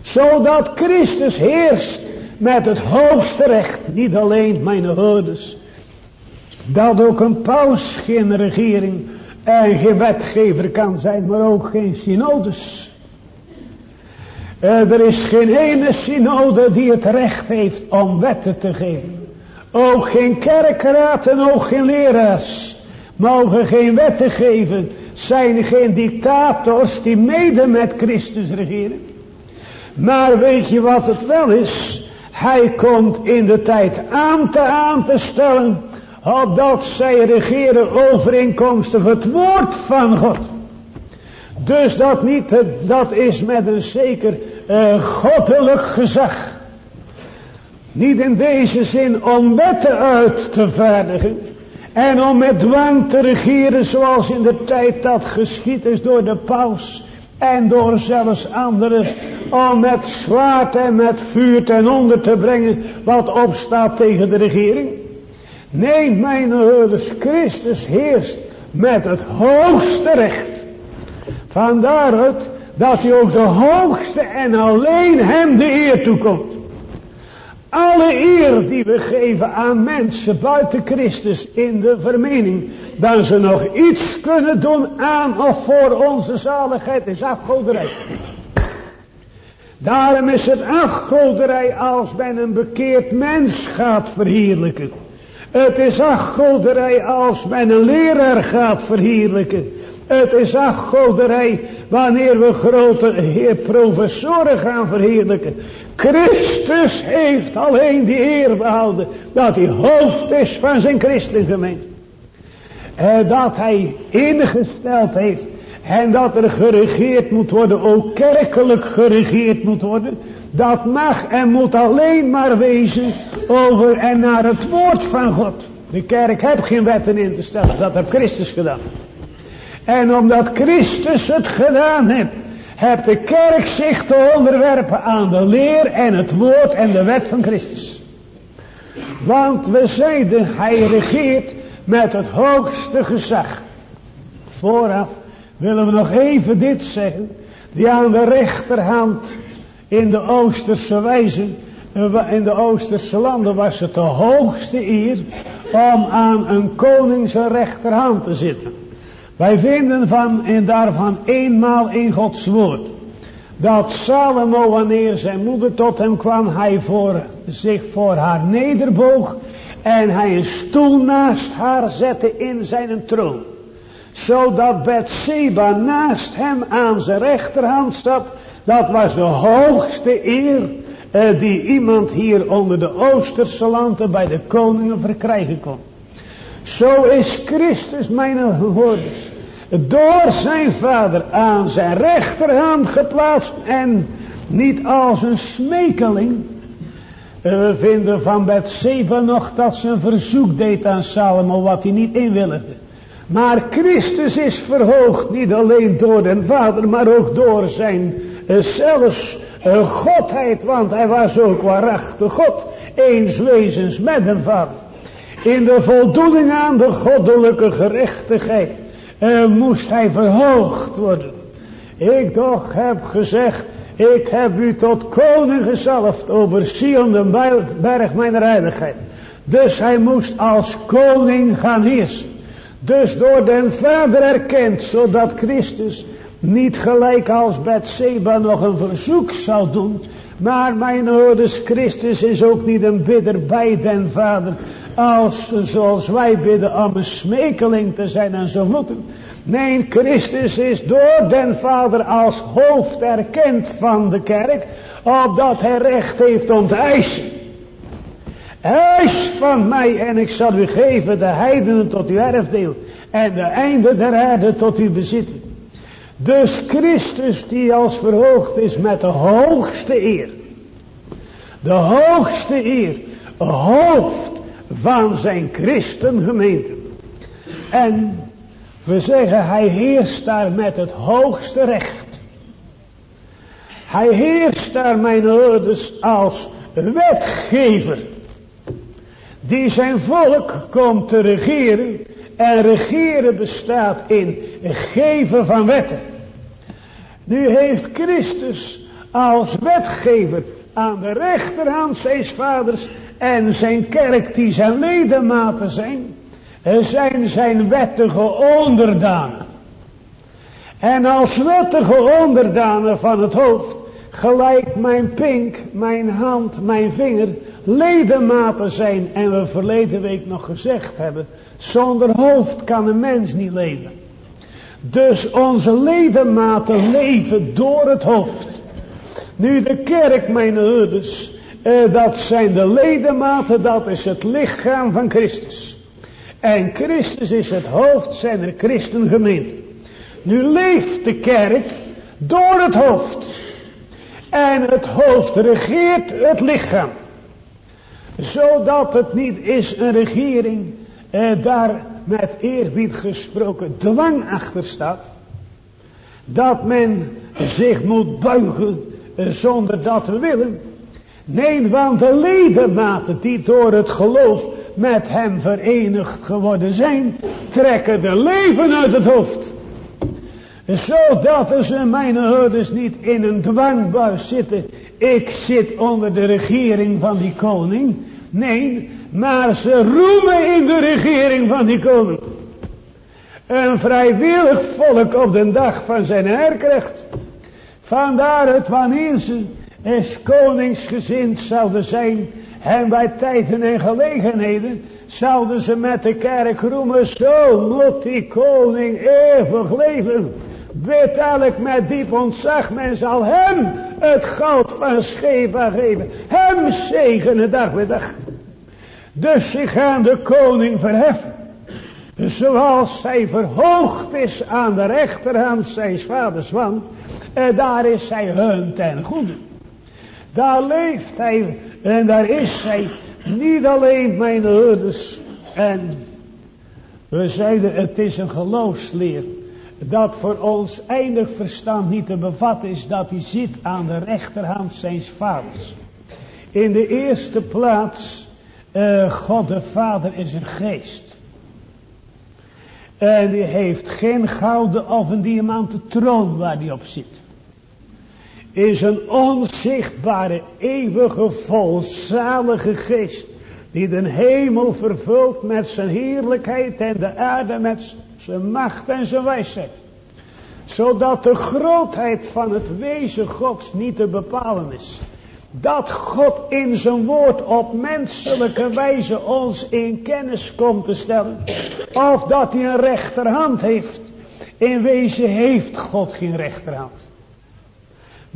Speaker 2: Zodat Christus heerst met het hoogste recht, niet alleen mijn hoorders. Dat ook een paus geen regering en geen wetgever kan zijn, maar ook geen synodes. Er is geen ene synode die het recht heeft om wetten te geven. Ook geen kerkraad en ook geen leraars mogen geen wetten geven. Zijn geen dictators die mede met Christus regeren. Maar weet je wat het wel is? Hij komt in de tijd aan te aan te stellen. Opdat zij regeren overeenkomstig het woord van God. Dus dat niet, dat is met een zeker uh, goddelijk gezag. Niet in deze zin om wetten uit te vaardigen. En om met dwang te regeren zoals in de tijd dat geschied is door de paus. En door zelfs anderen om met zwaard en met vuur ten onder te brengen wat opstaat tegen de regering. Nee, mijn hoorders, Christus heerst met het hoogste recht. Vandaaruit dat hij ook de hoogste en alleen hem de eer toekomt. Alle eer die we geven aan mensen buiten Christus in de vermening, dat ze nog iets kunnen doen aan of voor onze zaligheid, is afgoderij. Daarom is het afgoderij als men een bekeerd mens gaat verheerlijken. Het is afgoderij als men een leraar gaat verheerlijken. Het is afgoderij wanneer we grote heer professoren gaan verheerlijken. Christus heeft alleen die eer behouden dat hij hoofd is van zijn christengemeente. En dat hij ingesteld heeft en dat er geregeerd moet worden, ook kerkelijk geregeerd moet worden. Dat mag en moet alleen maar wezen over en naar het woord van God. De kerk heeft geen wetten in te stellen, dat heeft Christus gedaan. En omdat Christus het gedaan heeft, heeft de kerk zich te onderwerpen aan de leer en het woord en de wet van Christus. Want we zeiden, hij regeert met het hoogste gezag. Vooraf willen we nog even dit zeggen. Die aan de rechterhand in de Oosterse wijze, in de Oosterse landen was het de hoogste eer om aan een koning zijn rechterhand te zitten. Wij vinden van en daarvan eenmaal in Gods woord. Dat Salomo wanneer zijn moeder tot hem kwam, hij voor zich voor haar nederboog en hij een stoel naast haar zette in zijn troon. Zodat Bethseba naast hem aan zijn rechterhand zat. Dat was de hoogste eer eh, die iemand hier onder de Oosterse landen bij de koningen verkrijgen kon. Zo is Christus, mijn hoorders, door zijn vader aan zijn rechterhand geplaatst en niet als een smekeling. We vinden van Bethseba nog dat ze een verzoek deed aan Salomo wat hij niet inwilligde. Maar Christus is verhoogd niet alleen door den vader, maar ook door zijn uh, zelfs uh, godheid, want hij was ook waarachtig God, eens wezens met den vader. In de voldoening aan de goddelijke gerechtigheid uh, moest hij verhoogd worden. Ik toch heb gezegd, ik heb u tot koning gezalfd over Sion de berg mijn reinigheid. Dus hij moest als koning gaan heersen. Dus door den Vader erkend, zodat Christus niet gelijk als Bethseba nog een verzoek zou doen. Maar mijn ouders, Christus is ook niet een bidder bij den Vader. Als zoals wij bidden om een smekeling te zijn aan zijn voeten. Nee, Christus is door den Vader als hoofd erkend van de kerk, opdat hij recht heeft om te eisen. Eis van mij en ik zal u geven de heidenen tot uw erfdeel en de einde der aarde tot uw bezitting. Dus Christus die als verhoogd is met de hoogste eer. De hoogste eer. Hoofd van zijn christengemeente. En we zeggen hij heerst daar met het hoogste recht. Hij heerst daar mijn ouders als wetgever. Die zijn volk komt te regeren en regeren bestaat in geven van wetten. Nu heeft Christus als wetgever aan de rechterhand zijn vaders en zijn kerk die zijn ledematen zijn, zijn zijn wettige onderdanen. En als wettige onderdanen van het hoofd, gelijk mijn pink, mijn hand, mijn vinger, ledematen zijn. En we verleden week nog gezegd hebben, zonder hoofd kan een mens niet leven. Dus onze ledematen leven door het hoofd. Nu de kerk, mijn ouders, eh, dat zijn de ledematen, dat is het lichaam van Christus. En Christus is het hoofd zijn er christengemeente. Nu leeft de kerk door het hoofd. En het hoofd regeert het lichaam. Zodat het niet is een regering eh, daar met eerbied gesproken dwang achter staat. Dat men zich moet buigen eh, zonder dat we willen. Nee, want de ledematen die door het geloof met hem verenigd geworden zijn, trekken de leven uit het hoofd. Zodat ze mijn houders niet in een dwangbuis zitten. Ik zit onder de regering van die koning. Nee, maar ze roemen in de regering van die koning. Een vrijwillig volk op de dag van zijn herkrecht. Vandaar het wanneer ze is koningsgezind zouden zijn. En bij tijden en gelegenheden zouden ze met de kerk roemen. Zo moet die koning eeuwig leven. Elk met diep ontzag. Men zal hem het goud van Scheba geven. Hem zegenen dag bij dag. Dus ze gaan de koning verheffen. Zoals zij verhoogd is aan de rechterhand zijns vaders want. En daar is zij hun ten goede. Daar leeft hij en daar is zij. Niet alleen mijn herders. En we zeiden het is een geloofsleer. Dat voor ons eindig verstand niet te bevatten is dat hij zit aan de rechterhand zijns vaders. In de eerste plaats, uh, God de Vader is een geest. En die heeft geen gouden of een diamanten troon waar die op zit is een onzichtbare, eeuwige, volzalige geest. Die de hemel vervult met zijn heerlijkheid en de aarde met zijn macht en zijn wijsheid. Zodat de grootheid van het wezen gods niet te bepalen is. Dat God in zijn woord op menselijke wijze ons in kennis komt te stellen. Of dat hij een rechterhand heeft. In wezen heeft God geen rechterhand.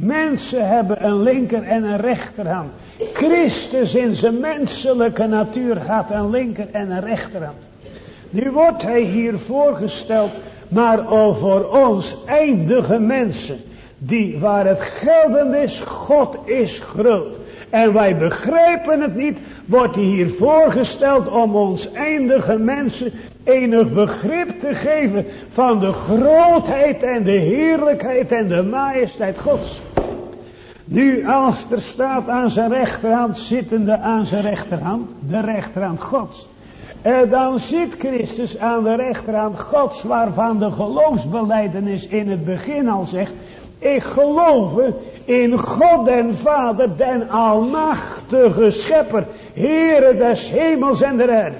Speaker 2: Mensen hebben een linker en een rechterhand. Christus in zijn menselijke natuur had een linker en een rechterhand. Nu wordt hij hier voorgesteld, maar over ons eindige mensen. Die waar het geldend is, God is groot. En wij begrijpen het niet, wordt hij hier voorgesteld om ons eindige mensen enig begrip te geven van de grootheid en de heerlijkheid en de majesteit Gods. Nu als er staat aan zijn rechterhand, zittende aan zijn rechterhand, de rechterhand Gods. En dan zit Christus aan de rechterhand Gods, waarvan de geloofsbeleidenis in het begin al zegt, ik geloof in God en Vader, den almachtige schepper, Heere des hemels en der aarde.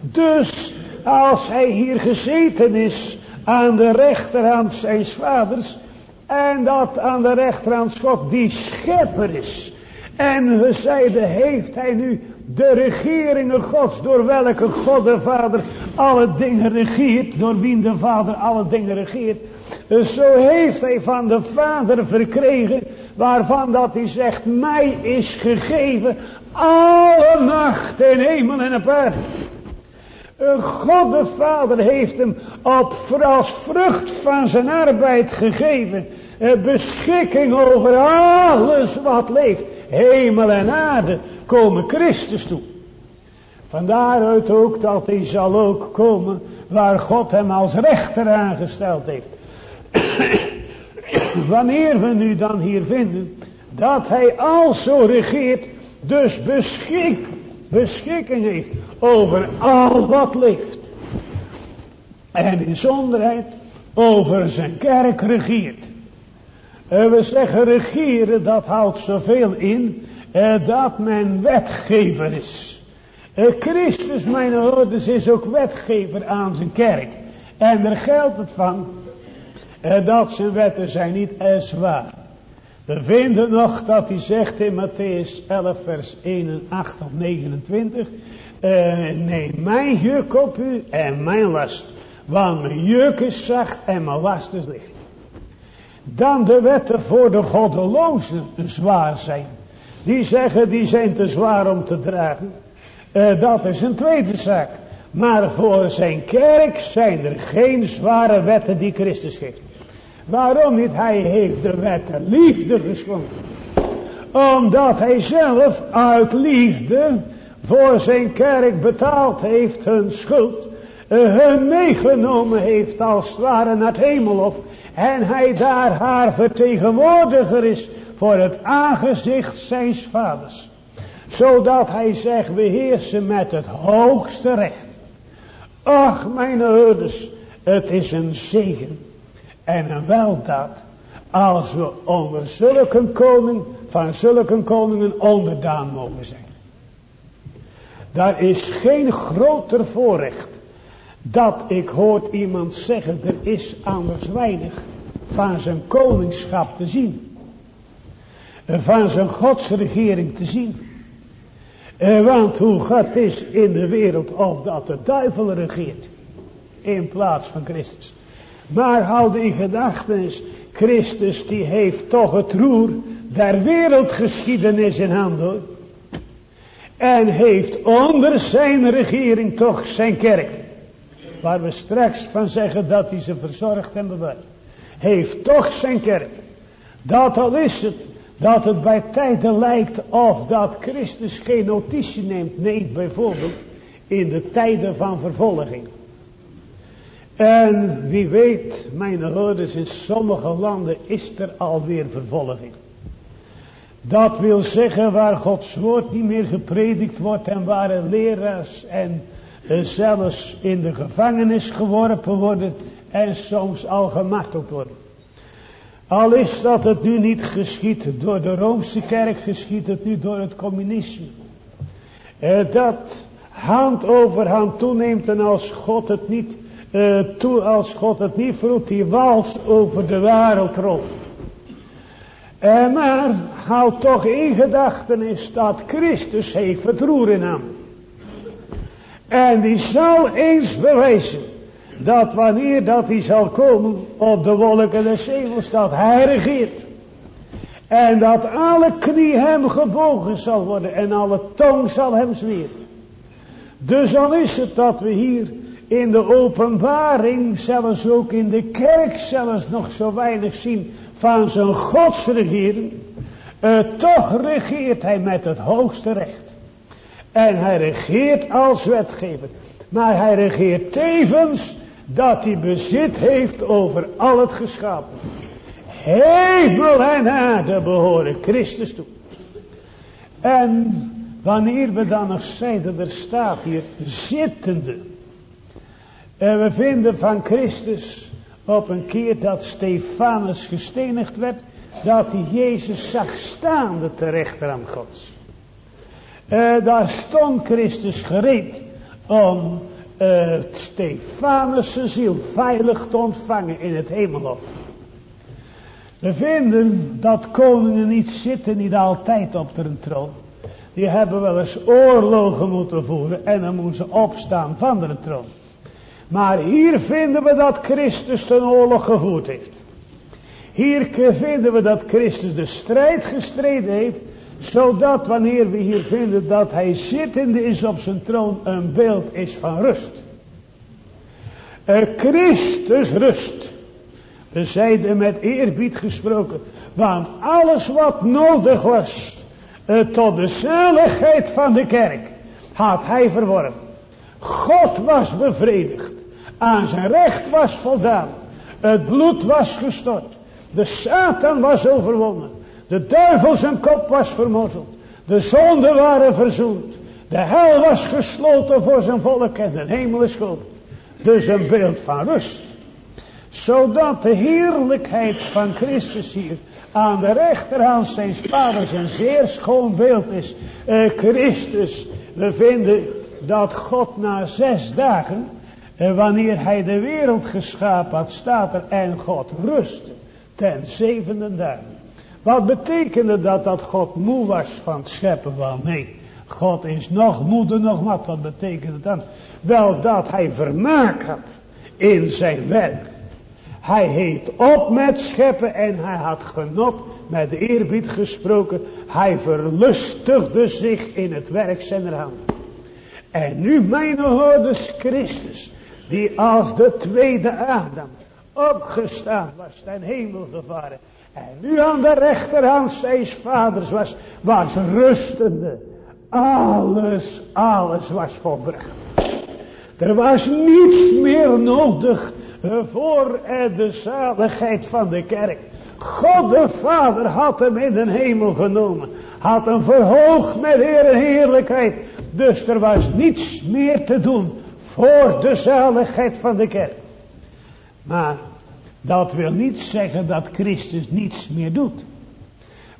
Speaker 2: Dus als hij hier gezeten is aan de rechterhand zijns vaders, en dat aan de rechterhand God die schepper is. En we zeiden, heeft hij nu de regeringen gods, door welke God de Vader alle dingen regeert, door wie de Vader alle dingen regeert. Zo heeft hij van de Vader verkregen, waarvan dat hij zegt, mij is gegeven alle macht in hemel en op aarde. God de Vader heeft hem op, als vrucht van zijn arbeid gegeven. Beschikking over alles wat leeft. Hemel en aarde komen Christus toe. Vandaaruit ook dat hij zal ook komen waar God hem als rechter aangesteld heeft. Wanneer we nu dan hier vinden dat hij alzo regeert, dus beschik, beschikking heeft over al wat leeft. En in zonderheid over zijn kerk regeert. En we zeggen regeren, dat houdt zoveel in, eh, dat men wetgever is. Eh, Christus, mijn ouders, is ook wetgever aan zijn kerk. En er geldt het van, eh, dat zijn wetten zijn niet waar. We vinden nog dat hij zegt in Matthäus 11 vers 81 of 29. Uh, neem mijn juk op u en mijn last. Want mijn juk is zacht en mijn last is licht. Dan de wetten voor de goddelozen zwaar zijn. Die zeggen die zijn te zwaar om te dragen. Uh, dat is een tweede zaak. Maar voor zijn kerk zijn er geen zware wetten die Christus geeft. Waarom niet? Hij heeft de wet der liefde geschonken. Omdat hij zelf uit liefde voor zijn kerk betaald heeft hun schuld. Hun meegenomen heeft als het ware naar het hemelhof. En hij daar haar vertegenwoordiger is voor het aangezicht zijns vaders. Zodat hij zegt, we heersen met het hoogste recht. Ach, mijn ouders, het is een zegen en een weldaad als we onder zulke koning, van zulke koningen onderdaan mogen zijn. Daar is geen groter voorrecht dat ik hoort iemand zeggen, er is anders weinig van zijn koningschap te zien. Van zijn godsregering te zien. Eh, want hoe gaat is in de wereld of dat de duivel regeert in plaats van Christus. Maar houd in gedachtenis, Christus die heeft toch het roer der wereldgeschiedenis in handen. En heeft onder zijn regering toch zijn kerk. Waar we straks van zeggen dat hij ze verzorgt en bewaart. Heeft toch zijn kerk. Dat al is het dat het bij tijden lijkt of dat Christus geen notitie neemt. Nee, bijvoorbeeld in de tijden van vervolging. En wie weet, mijn hoorders, in sommige landen is er alweer vervolging. Dat wil zeggen waar Gods woord niet meer gepredikt wordt en waar leraars en zelfs in de gevangenis geworpen worden en soms al gemarteld worden. Al is dat het nu niet geschiet door de Roomse kerk, geschiet het nu door het communisme. Dat hand over hand toeneemt en als God het niet uh, toe als God het niet vroeg, die wals over de wereld rolt. Uh, maar houd toch in gedachtenis dat Christus heeft het roer in hem. En die zal eens bewijzen dat wanneer dat hij zal komen op de wolken des hemels, dat hij regeert. En dat alle knie hem gebogen zal worden en alle tong zal hem zweren. Dus dan is het dat we hier in de openbaring, zelfs ook in de kerk zelfs nog zo weinig zien van zijn godsregering. Uh, toch regeert hij met het hoogste recht. En hij regeert als wetgever. Maar hij regeert tevens dat hij bezit heeft over al het geschapen. Hemel en aarde behoren Christus toe. En wanneer we dan nog zeiden, er staat hier zittende. En we vinden van Christus op een keer dat Stefanus gestenigd werd, dat hij Jezus zag staande ter rechterhand Gods. Uh, daar stond Christus gereed om uh, Stefanus' ziel veilig te ontvangen in het hemelhof. We vinden dat koningen niet zitten, niet altijd op de troon. Die hebben wel eens oorlogen moeten voeren en dan moeten ze opstaan van de troon. Maar hier vinden we dat Christus een oorlog gevoerd heeft. Hier vinden we dat Christus de strijd gestreden heeft. Zodat wanneer we hier vinden dat hij zittende is op zijn troon een beeld is van rust. Er Christus rust. We zeiden met eerbied gesproken. Want alles wat nodig was. Eh, tot de zaligheid van de kerk. Had hij verworven. God was bevredigd. Aan zijn recht was voldaan. Het bloed was gestort. De Satan was overwonnen. De duivel zijn kop was vermorzeld. De zonden waren verzoend. De hel was gesloten voor zijn volk en de hemel is goed. Dus een beeld van rust. Zodat de heerlijkheid van Christus hier aan de rechterhand zijn vaders een zeer schoon beeld is. Uh, Christus, we vinden dat God na zes dagen, uh, wanneer hij de wereld geschapen had, staat er en God rust ten zevende dag. Wat betekende dat dat God moe was van het scheppen? Wel nee, God is nog moeder nog wat. Wat betekent het dan? Wel dat hij vermaak had in zijn werk. Hij heet op met scheppen en hij had genot met eerbied gesproken. Hij verlustigde zich in het werk zijn hand. En nu mijn hoorders Christus, die als de tweede Adam opgestaan was ten hemel gevaren. En nu aan de rechterhand zijns vaders was, was rustende. Alles, alles was volbracht. Er was niets meer nodig voor de zaligheid van de kerk. God de Vader had hem in de hemel genomen. Had hem verhoogd met eer en heerlijkheid. Dus er was niets meer te doen voor de zaligheid van de kerk. Maar dat wil niet zeggen dat Christus niets meer doet.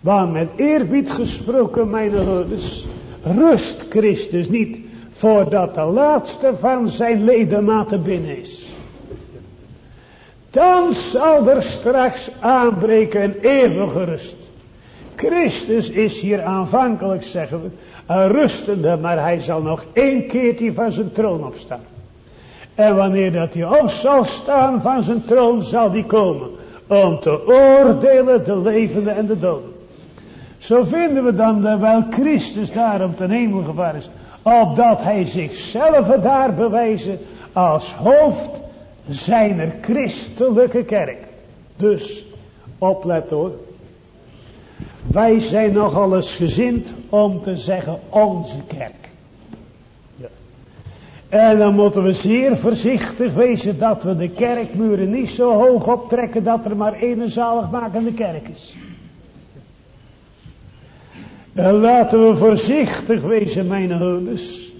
Speaker 2: Want met eerbied gesproken, mijn hoorders, rust Christus niet voordat de laatste van zijn ledematen binnen is. Dan zal er straks aanbreken een eeuwige rust. Christus is hier aanvankelijk, zeggen we, een rustende, maar hij zal nog één keer van zijn troon opstaan. En wanneer dat hij op zal staan van zijn troon, zal die komen. Om te oordelen de levenden en de doden. Zo vinden we dan wel Christus daar op de hemel gevaren is. Opdat hij zichzelf daar bewijzen als hoofd zijner christelijke kerk. Dus, oplet hoor. Wij zijn nogal eens gezind om te zeggen onze kerk. En dan moeten we zeer voorzichtig wezen dat we de kerkmuren niet zo hoog optrekken dat er maar één zaligmakende kerk is. En laten we voorzichtig wezen, mijn houders.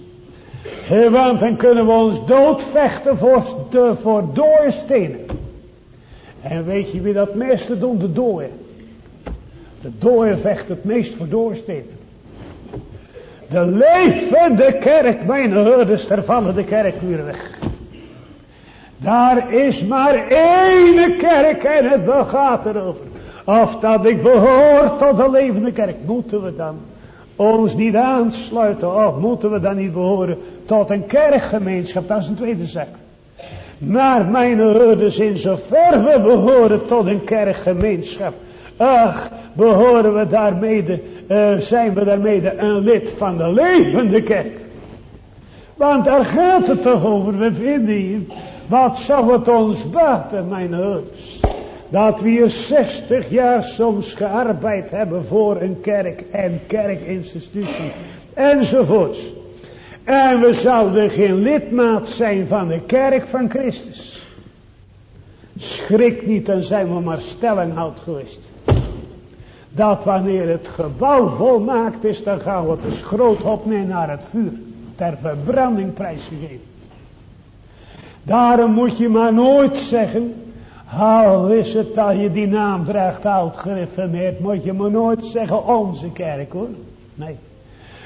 Speaker 2: Want dan kunnen we ons doodvechten voor, de, voor. En weet je wie dat meeste doen? De dooien. De dooien vecht het meest voor dode stenen. De levende kerk, mijn hoorders, daar vallen de kerkmuren weg. Daar is maar één kerk en het gaat erover. Of dat ik behoor tot de levende kerk. Moeten we dan ons niet aansluiten? Of moeten we dan niet behoren tot een kerkgemeenschap? Dat is een tweede zaak. Maar mijn hoorders, in zover we behoren tot een kerkgemeenschap. Ach, behoren we daarmee uh, zijn we daarmee een lid van de levende kerk. Want daar gaat het toch over. We vinden hier, wat zou het ons baten, mijn ouders. Dat we hier 60 jaar soms gearbeid hebben voor een kerk en kerkinstitutie enzovoorts. En we zouden geen lidmaat zijn van de kerk van Christus. Schrik niet, dan zijn we maar stellinghoud geweest dat wanneer het gebouw volmaakt is, dan gaan we de schroot opnemen naar het vuur. Ter verbranding prijsgegeven. Daarom moet je maar nooit zeggen, al is het dat je die naam draagt oud gereformeerd, moet je maar nooit zeggen onze kerk hoor. Nee.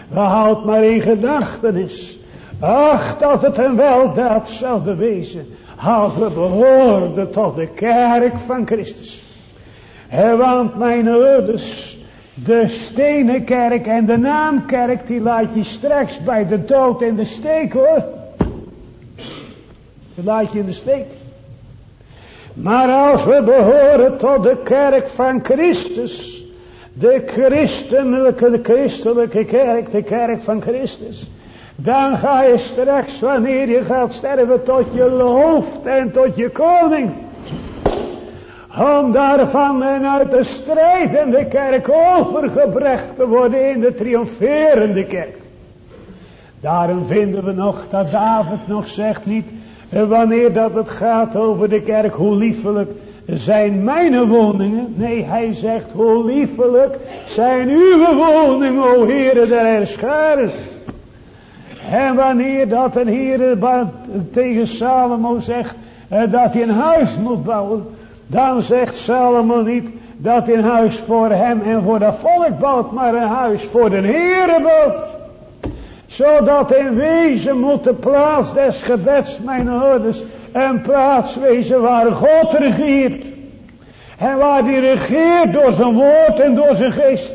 Speaker 2: We houden maar in gedachtenis. Ach, dat het een weldaad zou wezen. Als we behoorden tot de kerk van Christus. Want mijn ouders, de stenen kerk en de naamkerk, die laat je straks bij de dood in de steek hoor. Die laat je in de steek. Maar als we behoren tot de kerk van Christus, de christelijke, de christelijke kerk, de kerk van Christus, dan ga je straks, wanneer je gaat sterven, tot je hoofd en tot je koning. Om daarvan en uit de strijdende kerk overgebracht te worden in de triomferende kerk. Daarom vinden we nog dat David nog zegt niet, wanneer dat het gaat over de kerk, hoe liefelijk zijn mijn woningen. Nee, hij zegt, hoe liefelijk zijn uw woningen, o Heere der Herscharen. En wanneer dat een Heer tegen Salomo zegt eh, dat hij een huis moet bouwen. Dan zegt Salomo niet dat een huis voor hem en voor dat volk bouwt. Maar een huis voor de Heere bouwt. Zodat in wezen moet de plaats des gebeds mijn ouders een plaats wezen waar God regeert. En waar die regeert door zijn woord en door zijn geest.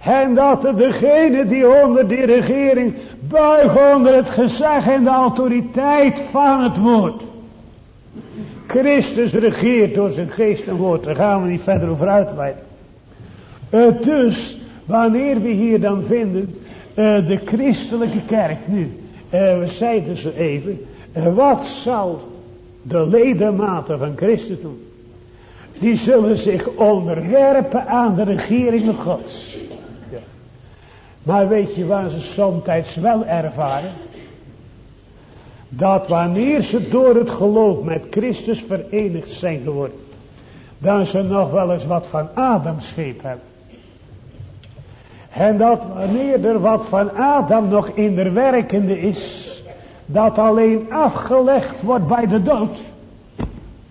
Speaker 2: En dat degene die onder die regering buigen onder het gezag en de autoriteit van het woord. Christus regeert door zijn geest en woord. Daar gaan we niet verder over uitweiden. Uh, dus, wanneer we hier dan vinden, uh, de christelijke kerk nu. Uh, we zeiden zo even, wat zal de ledematen van Christus doen? Die zullen zich onderwerpen aan de regeringen gods. Maar weet je waar ze somtijds wel ervaren? Dat wanneer ze door het geloof met Christus verenigd zijn geworden. Dan ze nog wel eens wat van Adam scheep hebben. En dat wanneer er wat van Adam nog in de werkende is. Dat alleen afgelegd wordt bij de dood.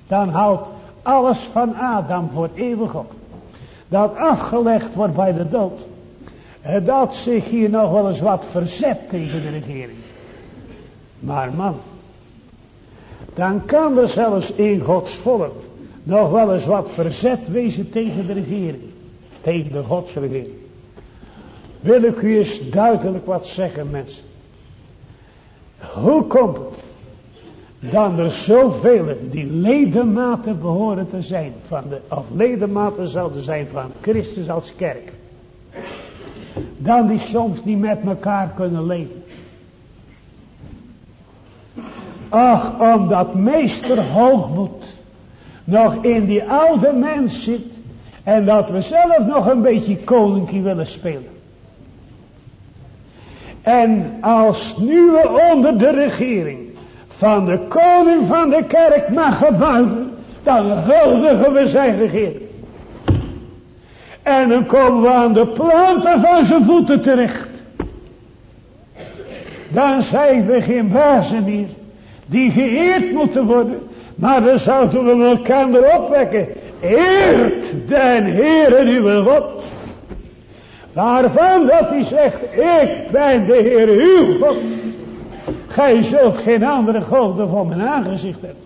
Speaker 2: Dan houdt alles van Adam voor eeuwig op. Dat afgelegd wordt bij de dood dat zich hier nog wel eens wat verzet tegen de regering. Maar man, dan kan er zelfs in Gods volk nog wel eens wat verzet wezen tegen de regering. Tegen de godsregering. Wil ik u eens duidelijk wat zeggen mensen. Hoe komt het dan er zoveel die ledematen behoren te zijn van de, of ledematen zouden zijn van Christus als kerk dan die soms niet met elkaar kunnen leven. Ach, omdat meester hoogmoed nog in die oude mens zit en dat we zelf nog een beetje koninkje willen spelen. En als nu we onder de regering van de koning van de kerk mag buigen, dan huldigen we zijn regering. En dan komen we aan de planten van zijn voeten terecht. Dan zijn we geen bazen meer. Die geëerd moeten worden. Maar dan zouden we elkaar opwekken. Eert den Heere uw God. Waarvan dat hij zegt. Ik ben de Heer uw God. Gij zult geen andere goden voor mijn aangezicht hebben.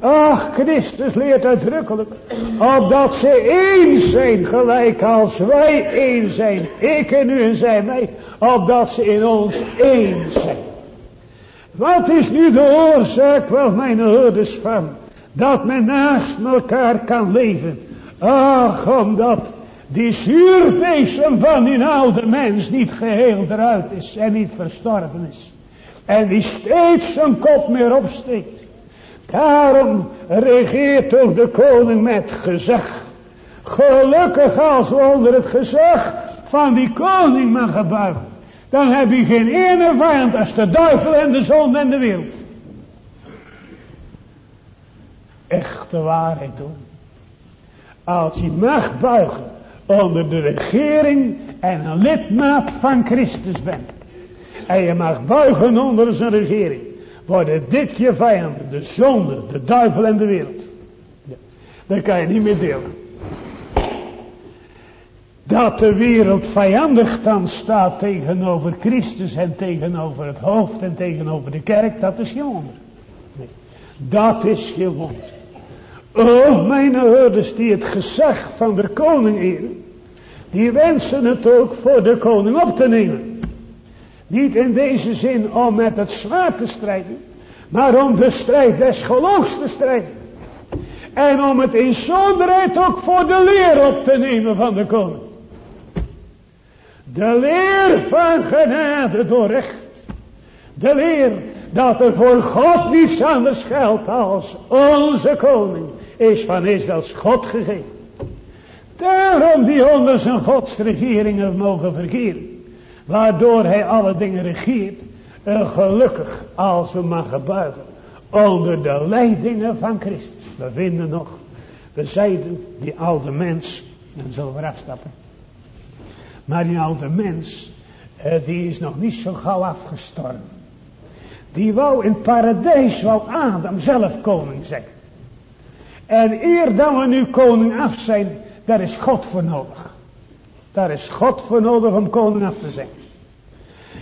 Speaker 2: Ach, Christus leert uitdrukkelijk. Opdat ze één zijn, gelijk als wij één zijn. Ik en u en zij mij. Opdat ze in ons één zijn. Wat is nu de oorzaak, wel mijn hoorders van. Dat men naast elkaar kan leven. Ach, omdat die zuurdesem van die oude mens niet geheel eruit is en niet verstorven is. En die steeds zijn kop meer opsteekt. Daarom regeert toch de koning met gezag. Gelukkig als onder het gezag van die koning mag buigen. Dan heb je geen ene vijand als de duivel en de zon en de wereld. Echte waarheid hoor. Als je mag buigen onder de regering en een lidmaat van Christus bent. En je mag buigen onder zijn regering worden dit je vijanden, de zonde, de duivel en de wereld. Ja, dat kan je niet meer delen. Dat de wereld vijandig dan staat tegenover Christus en tegenover het hoofd en tegenover de kerk, dat is geen wonder. Nee, dat is geen wonder. Oh, mijn hoorders die het gezag van de koning eren, die wensen het ook voor de koning op te nemen. Niet in deze zin om met het zwaard te strijden, maar om de strijd des geloofs te strijden. En om het in zonderheid ook voor de leer op te nemen van de koning. De leer van genade door recht. De leer dat er voor God niets anders geldt als onze koning is van Israëls God gegeven. Daarom die onder zijn godsregeringen mogen verkeren. Waardoor hij alle dingen regeert. En gelukkig als we mogen buigen. Onder de leidingen van Christus. We vinden nog de zijden die oude mens. Dan zullen we afstappen. Maar die oude mens. Eh, die is nog niet zo gauw afgestorven. Die wou in het paradijs, wou Adam zelf koning zijn. En eer dan we nu koning af zijn, daar is God voor nodig. Daar is God voor nodig om koning af te zijn.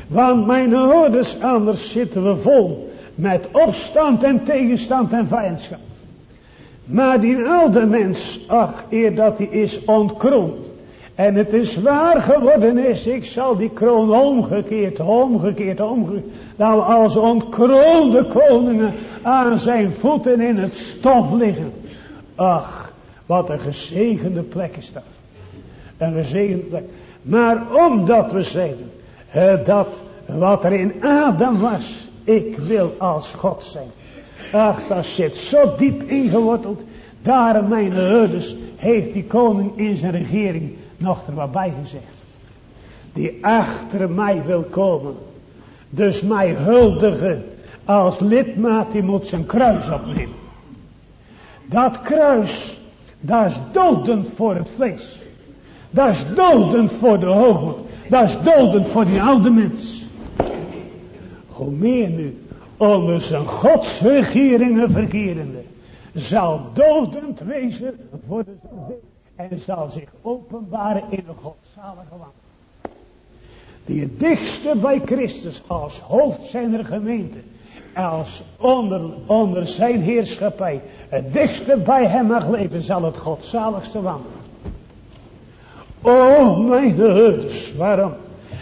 Speaker 2: Want mijn hoorders, anders zitten we vol met opstand en tegenstand en vijandschap. Maar die oude mens, ach, eer dat hij is ontkroond. En het is waar geworden is, ik zal die kroon omgekeerd, omgekeerd, omgekeerd. We als ontkroonde koningen aan zijn voeten in het stof liggen. Ach, wat een gezegende plek is dat. Een gezegende plek. Maar omdat we zeiden dat wat er in Adam was, ik wil als God zijn. Ach, dat zit zo diep ingeworteld. Daarom mijn herders heeft die koning in zijn regering nog er wat bij gezegd. Die achter mij wil komen. Dus mij huldigen als lidmaat die moet zijn kruis opnemen. Dat kruis, dat is dodend voor het vlees. Dat is dodend voor de hoogmoed. Dat is dodend voor die oude mens. Hoe meer nu onder zijn godsregeringen verkerende zal dodend wezen voor de en zal zich openbaren in een godzalige wand. Die het dichtste bij Christus als hoofd zijner gemeente als onder, onder zijn heerschappij het dichtste bij hem mag leven, zal het godzaligste wandelen. O mijn herders, waarom?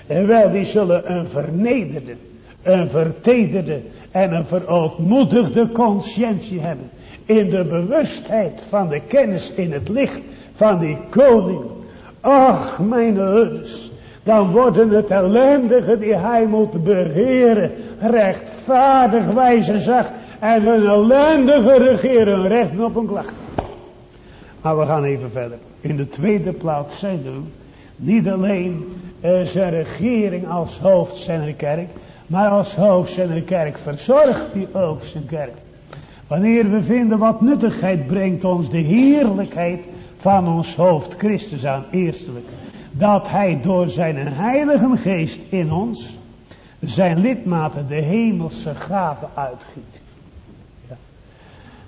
Speaker 2: En wel, die zullen een vernederde, een vertederde en een verootmoedigde conscientie hebben. In de bewustheid van de kennis in het licht van die koning. Ach, mijn dan worden het ellendige die hij moet begeren, rechtvaardig, wijs en zacht. En een ellendige regeren recht op een klacht. Maar we gaan even verder. In de tweede plaats zijn er niet alleen uh, zijn regering als hoofd zijn kerk, maar als hoofd zijn kerk verzorgt hij ook zijn kerk. Wanneer we vinden wat nuttigheid brengt ons de heerlijkheid van ons hoofd Christus aan eerstelijk dat hij door zijn heilige geest in ons zijn lidmaten de hemelse gave uitgiet. Ja.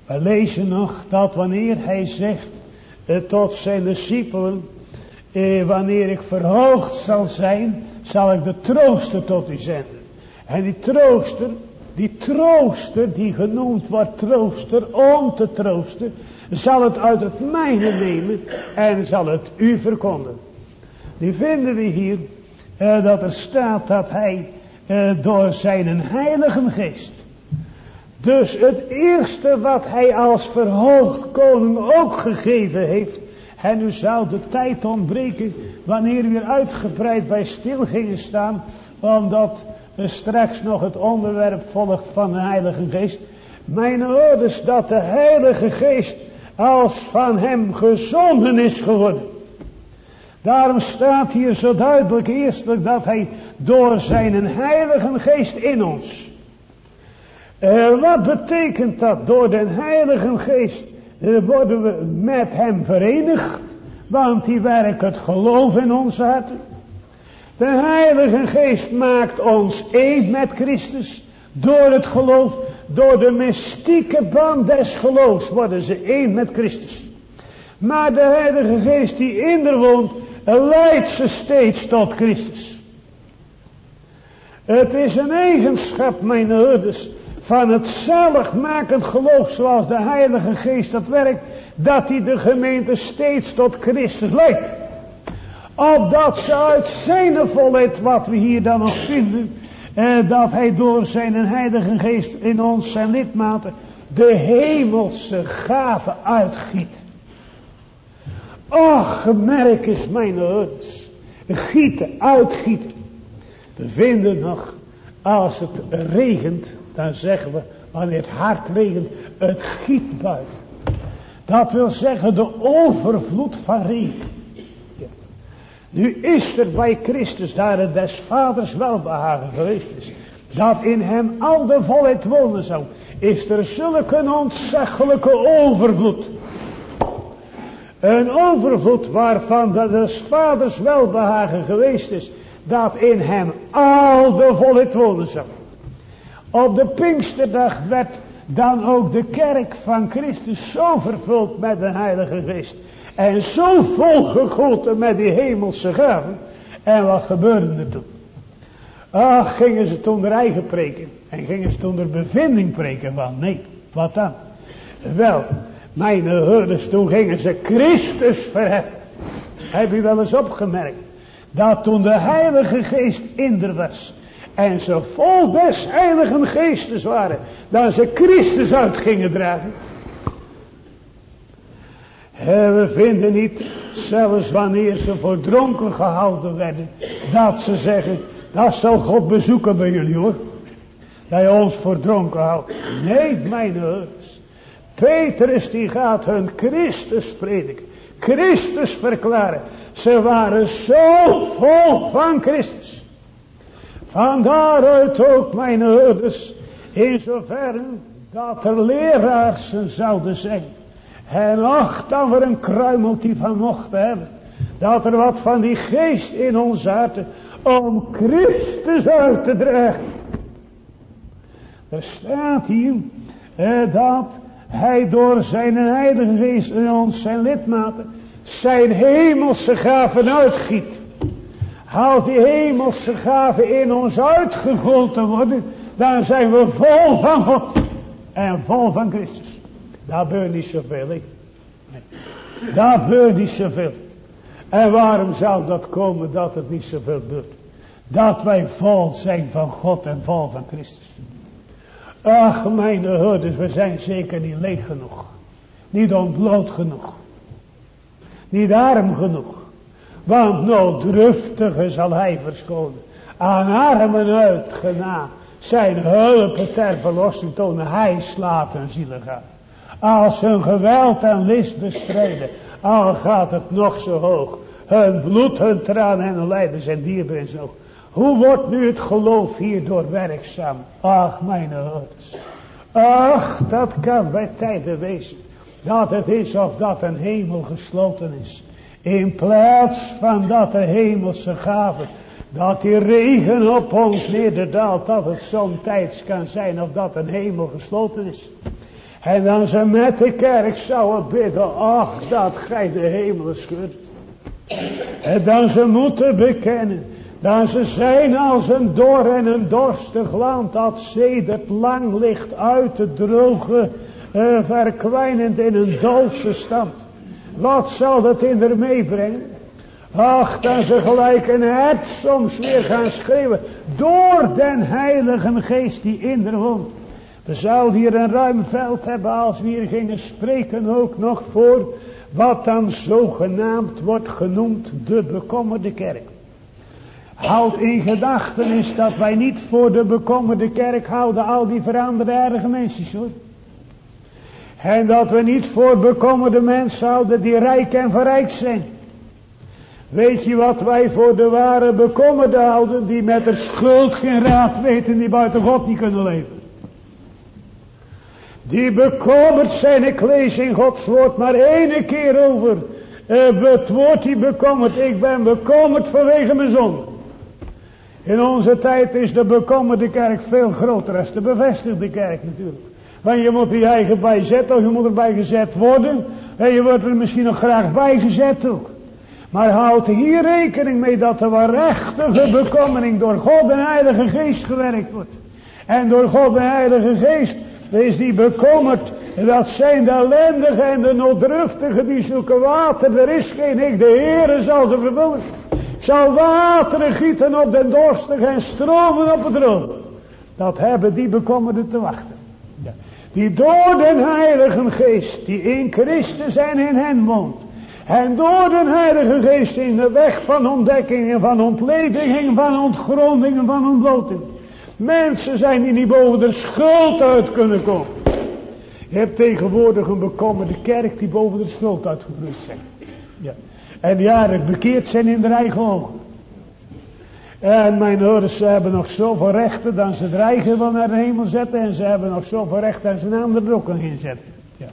Speaker 2: We lezen nog dat wanneer hij zegt eh, tot zijn discipelen, eh, wanneer ik verhoogd zal zijn, zal ik de trooster tot u zenden. En die trooster, die trooster die genoemd wordt trooster, om te troosten, zal het uit het mijne nemen en zal het u verkondigen die vinden we hier uh, dat er staat dat hij uh, door zijn heilige geest. Dus het eerste wat hij als verhoogd koning ook gegeven heeft. En nu zou de tijd ontbreken wanneer we uitgebreid bij stil gingen staan. Omdat straks nog het onderwerp volgt van de heilige geest. Mijn ouders dat de heilige geest als van hem gezonden is geworden. Daarom staat hier zo duidelijk eerstelijk dat hij door zijn heilige geest in ons. Uh, wat betekent dat? Door de heilige geest uh, worden we met hem verenigd. Want die werkt het geloof in ons harten. De heilige geest maakt ons één met Christus. Door het geloof, door de mystieke band des geloofs worden ze één met Christus. Maar de heilige geest die in er woont, leidt ze steeds tot Christus. Het is een eigenschap, mijn herders, van het zaligmakend geloof zoals de Heilige Geest dat werkt, dat hij de gemeente steeds tot Christus leidt. Opdat ze uit zijn volheid, wat we hier dan nog vinden, dat hij door zijn Heilige Geest in ons zijn lidmaten de hemelse gave uitgiet. Och, gemerk is mijn ouders. Gieten, uitgieten. We vinden nog, als het regent, dan zeggen we, wanneer het hard regent, het giet buiten. Dat wil zeggen de overvloed van regen. Nu is er bij Christus, daar het des vaders welbehagen geweest is, dat in hem al de volheid wonen zou, is er zulke ontzaglijke overvloed. Een overvloed waarvan dat des vaders welbehagen geweest is, dat in hem al de volheid wonen zou. Op de Pinksterdag werd dan ook de kerk van Christus zo vervuld met de Heilige Geest. En zo volgegoten met die hemelse gaven. En wat gebeurde er toen? Ach, gingen ze toen de eigen preken. En gingen ze toen bevinding preken van. Nee, wat dan? Wel, mijn herders, toen gingen ze Christus verheffen. Heb je wel eens opgemerkt? Dat toen de heilige geest in er was. En ze vol des heiligen geestes waren. Dat ze Christus uit gingen dragen. We vinden niet, zelfs wanneer ze voor dronken gehouden werden, dat ze zeggen, dat zal God bezoeken bij jullie hoor. Dat je ons voor dronken houdt. Nee, mijn heers. Petrus die gaat hun Christus prediken. Christus verklaren. Ze waren zo vol van Christus. Vandaaruit ook mijn heerders. In zoverre dat er leraars zouden zijn. En ach, dan we een kruimeltje van mochten hebben. Dat er wat van die geest in ons harten om Christus uit te dragen. Er staat hier eh, dat hij door zijn heilige geest in ons zijn lidmaten zijn hemelse gaven uitgiet. Haalt die hemelse gaven in ons uitgegoten worden, dan zijn we vol van God en vol van Christus. Daar gebeurt niet zoveel, hè? Nee. Daar gebeurt niet zoveel. En waarom zou dat komen dat het niet zoveel gebeurt? Dat wij vol zijn van God en vol van Christus. Ach, mijn herders, we zijn zeker niet leeg genoeg. Niet ontbloot genoeg. Niet arm genoeg. Want nooddruftige zal hij verschonen. Aan armen uitgena. Zijn hulp ter verlossing tonen. Hij slaat een zielen als hun geweld en list bestrijden, al gaat het nog zo hoog. Hun bloed, hun tranen en hun lijden zijn dierbaar en zo. Hoe wordt nu het geloof hierdoor werkzaam? Ach, mijn ouders. Ach, dat kan bij tijden wezen. Dat het is of dat een hemel gesloten is. In plaats van dat de hemelse gaven, dat die regen op ons neerdaalt, dat het somtijds kan zijn of dat een hemel gesloten is. En dan ze met de kerk zouden bidden, ach dat gij de hemel schudt. En dan ze moeten bekennen, dat ze zijn als een dor en een dorstig land dat sedert lang ligt uit te drogen, uh, verkwijnend in een doodse stand. Wat zal dat in er meebrengen? Ach, dan ze gelijk een hert soms weer gaan schreeuwen, door den heilige geest die in er woont. We zouden hier een ruim veld hebben als we hier gingen spreken ook nog voor wat dan zogenaamd wordt genoemd de bekommerde kerk. Houd in gedachten is dat wij niet voor de bekommerde kerk houden al die veranderde erge mensen hoor. En dat we niet voor bekommerde mensen houden die rijk en verrijkt zijn. Weet je wat wij voor de ware bekommerde houden die met de schuld geen raad weten die buiten God niet kunnen leven. Die bekommerd zijn, ik lees in Gods woord maar één keer over. Uh, het woord die bekommerd, ik ben bekommerd vanwege mijn zonde. In onze tijd is de bekommerde kerk veel groter als de bevestigde kerk natuurlijk. Want je moet die eigen bijzetten of je moet erbij gezet worden. En je wordt er misschien nog graag bijgezet ook. Maar houd hier rekening mee dat er waarachtige bekommering door God en Heilige Geest gewerkt wordt. En door God de Heilige Geest is die bekommerd. Dat zijn de ellendigen en de nooddruftigen die zoeken water. Er is geen ik. De Heere zal ze vervullen. Zal wateren gieten op de dorstigen en stromen op het droom. Dat hebben die bekommerden te wachten. Die door de Heilige Geest, die in Christus en in hen woont. En door de Heilige Geest in de weg van ontdekking en van ontleding en van ontgronding en van ontbloting. Mensen zijn die niet boven de schuld uit kunnen komen. Je hebt tegenwoordig een bekommerde kerk die boven de schuld uitgebrust zijn. Ja. En aardig bekeerd zijn in de eigen ogen. En mijn ouders, ze hebben nog zoveel rechten dan ze dreigen wel naar de hemel zetten. En ze hebben nog zoveel rechten dat ze een ander ook kan inzetten. Ja.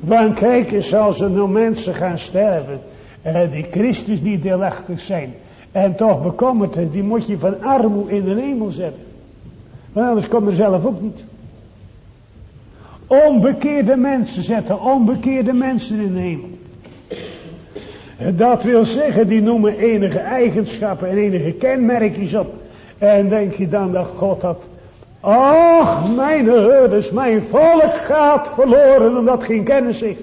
Speaker 2: Want kijk eens, als er nou mensen gaan sterven. Eh, die Christus niet deelachtig zijn. En toch bekommerd, die moet je van armoe in de hemel zetten. Anders kom je zelf ook niet. Onbekeerde mensen zetten onbekeerde mensen in de hemel. Dat wil zeggen, die noemen enige eigenschappen en enige kenmerkjes op. En denk je dan dat God dat... Ach, mijn herders, mijn volk gaat verloren omdat geen kennis is.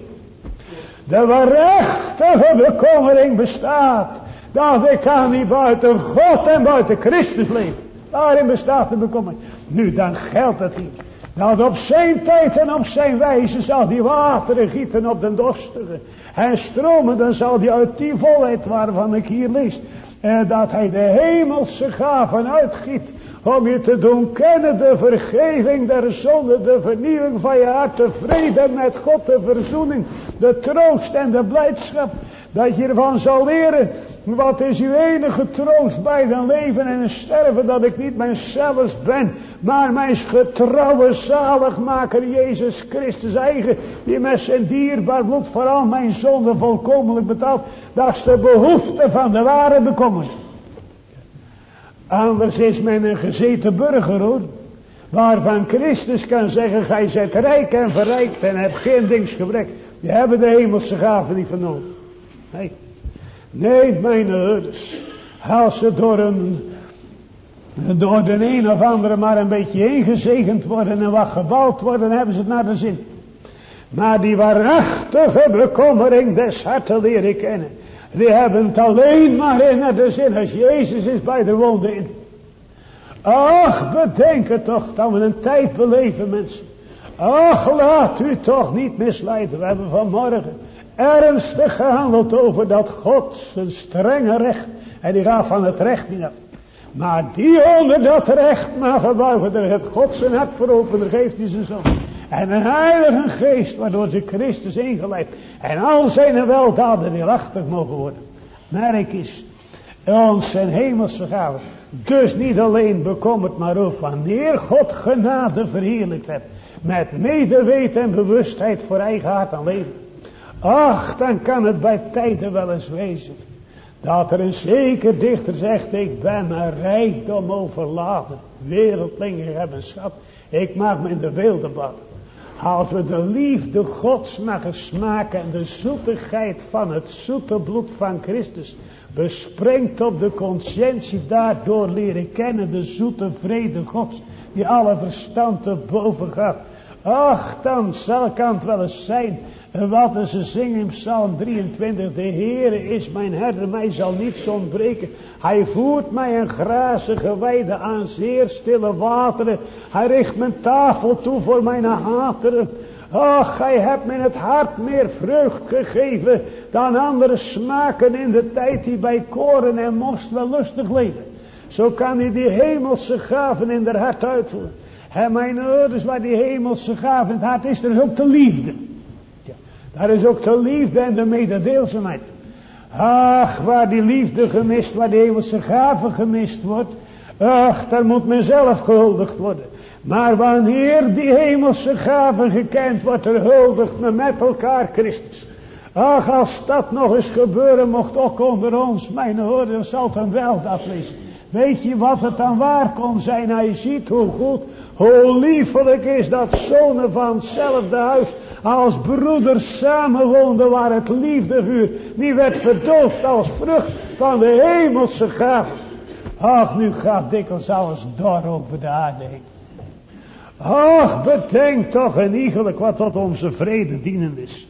Speaker 2: De waarachtige bekommering bestaat. Dat ik kan niet buiten God en buiten Christus leven. Daarin bestaat de bekommering. Nu, dan geldt het hier. Dat op zijn tijd en op zijn wijze zal die wateren gieten op de dorstige. En stromen, dan zal die uit die volheid waarvan ik hier lees. En eh, dat hij de hemelse gaven uitgiet. Om je te doen kennen de vergeving der zonde. De vernieuwing van je hart. De vrede met God. De verzoening. De troost en de blijdschap. Dat je ervan zal leren. Wat is uw enige troost bij een leven en sterven. Dat ik niet mijzelf ben. Maar mijn getrouwe zaligmaker Jezus Christus eigen. Die met zijn dierbaar bloed vooral mijn zonde volkomenlijk betaalt. Dat is de behoefte van de ware bekommering. Anders is men een gezeten burger hoor. Waarvan Christus kan zeggen, gij zijt rijk en verrijkt en hebt geen dingsgebrek. Die hebben de hemelse gaven niet vernomen. Nee. Nee, mijn herders. Als ze door een, door de een of andere maar een beetje ingezegend worden en wat gebouwd worden, hebben ze het naar de zin. Maar die waarachtige bekommering des harten leren kennen. Die hebben het alleen maar in naar de zin als Jezus is bij de wonde in. Ach, bedenk het toch dat we een tijd beleven mensen. Ach, laat u toch niet misleiden. We hebben vanmorgen ernstig gehandeld over dat God zijn strenge recht. En die gaat van het recht niet af. Maar die onder dat recht mag buigen. Er heeft God zijn hart voor. Daar geeft hij zijn zoon. En een heilige geest waardoor ze Christus ingeleid. En al zijn weldaden die lachtig mogen worden. Merk eens. Ons zijn hemelse gaven. Dus niet alleen bekommerd maar ook wanneer God genade verheerlijkt hebt. Met medeweten en bewustheid voor eigen hart en leven. Ach, dan kan het bij tijden wel eens wezen. Dat er een zeker dichter zegt, ik ben een rijkdom overladen. Wereldlingen hebben schat. Ik maak me in de wilde bad. Als we de liefde gods mogen smaken en de zoetigheid van het zoete bloed van Christus besprengt op de conscientie daardoor leren kennen de zoete vrede gods die alle verstand te boven gaat. Ach, dan zal, kan het wel eens zijn wat ze zingen in Psalm 23. De Heere is mijn herder, mij zal niets ontbreken. Hij voert mij een grazige weide aan zeer stille wateren. Hij richt mijn tafel toe voor mijn hateren. Ach, gij hebt me in het hart meer vreugd gegeven dan andere smaken in de tijd die bij koren en most wel lustig leven. Zo kan hij die hemelse gaven in haar hart uitvoeren. En mijn ouders, waar die hemelse gaven in het hart is, er ook de liefde. Daar is ook de liefde en de mededeelzaamheid. Ach, waar die liefde gemist, waar die hemelse gave gemist wordt. Ach, daar moet men zelf gehuldigd worden. Maar wanneer die hemelse gave gekend wordt, er huldigt men met elkaar Christus. Ach, als dat nog eens gebeuren mocht, ook onder ons, mijn hoorden, zal het wel dat wezen. Weet je wat het dan waar kon zijn? Hij ziet hoe goed, hoe liefelijk is dat zonen van hetzelfde huis als broeders samenwoonden waar het liefdevuur, die werd verdoofd als vrucht van de hemelse gaven. Ach, nu gaat dikwijls alles door over de aarde heen. Ach, bedenk toch en iegelijk wat tot onze vrede dienen is.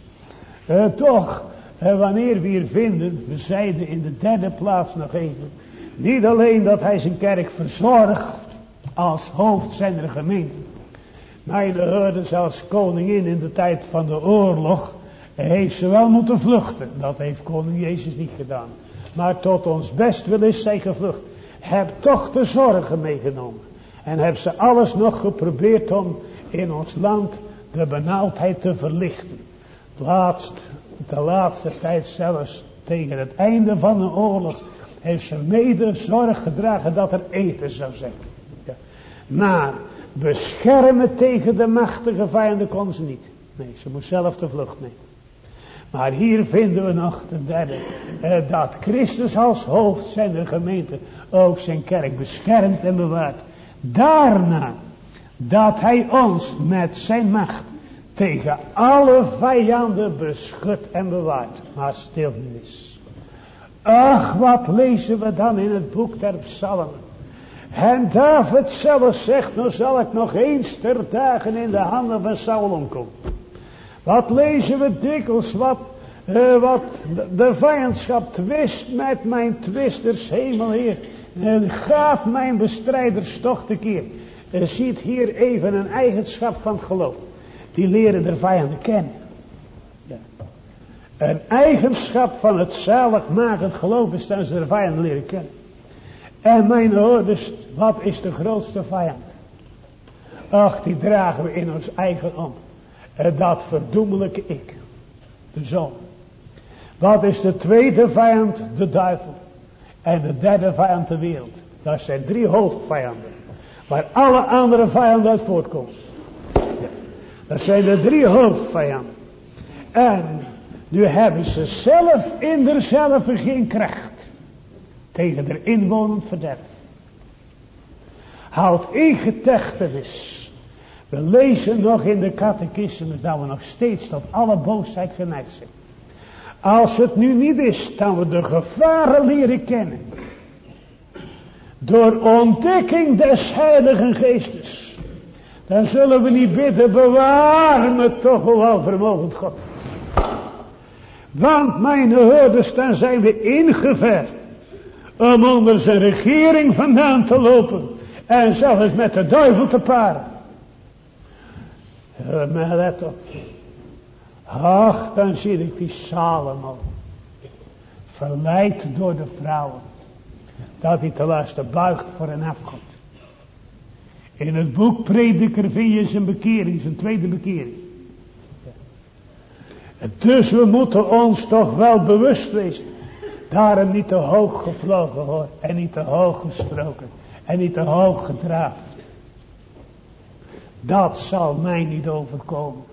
Speaker 2: Uh, toch, uh, wanneer we hier vinden, we zeiden in de derde plaats nog even. Niet alleen dat hij zijn kerk verzorgt als hoofd zijn gemeente. Je hoorde zelfs koningin in de tijd van de oorlog. Heeft ze wel moeten vluchten. Dat heeft koning Jezus niet gedaan. Maar tot ons best wil is zij gevlucht. Heb toch de zorgen meegenomen. En heb ze alles nog geprobeerd om in ons land de benauwdheid te verlichten. Laatst, de laatste tijd zelfs tegen het einde van de oorlog heeft ze mede zorg gedragen dat er eten zou zijn. Ja. Maar beschermen tegen de machtige vijanden kon ze niet. Nee, ze moest zelf de vlucht nemen. Maar hier vinden we nog de derde. Eh, dat Christus als hoofd zijn gemeente ook zijn kerk beschermt en bewaart. Daarna dat hij ons met zijn macht tegen alle vijanden beschut en bewaart. Maar stil. Ach, wat lezen we dan in het boek der psalmen. En David zelf zegt, nou zal ik nog eens ter dagen in de handen van Saul omkomen. Wat lezen we dikwijls, wat, uh, wat de vijandschap twist met mijn twisters, hemel heer. En gaat mijn bestrijders toch tekeer. Er ziet hier even een eigenschap van het geloof. Die leren de vijanden kennen. Ja. Een eigenschap van het zaligmakend geloof is dat ze de vijanden leren kennen. En mijn ouders, wat is de grootste vijand? Ach, die dragen we in ons eigen om. Dat verdoemelijke ik. De zon. Wat is de tweede vijand? De duivel. En de derde vijand de wereld. Dat zijn drie hoofdvijanden. Waar alle andere vijanden uit voortkomen. Dat zijn de drie hoofdvijanden. En nu hebben ze zelf in derzelfde geen kracht. Tegen de inwonend verderf. Houd in gedachtenis. We lezen nog in de catechismus dat we nog steeds tot alle boosheid geneigd zijn. Als het nu niet is dat we de gevaren leren kennen. Door ontdekking des heiligen geestes. Dan zullen we niet bidden, bewaar me toch wel vermogend God. Want mijn hoorders, dan zijn we ingever. Om onder zijn regering vandaan te lopen. En zelfs met de duivel te paren. Maar let op. Ach, dan zie ik die Salomo. Verleid door de vrouwen. Dat hij te luisteren buigt voor een afgod. In het boek Prediker vind je zijn bekering, zijn tweede bekering. Dus we moeten ons toch wel bewust wezen. Daarom niet te hoog gevlogen hoor. En niet te hoog gestroken. En niet te hoog gedraafd. Dat zal mij niet overkomen.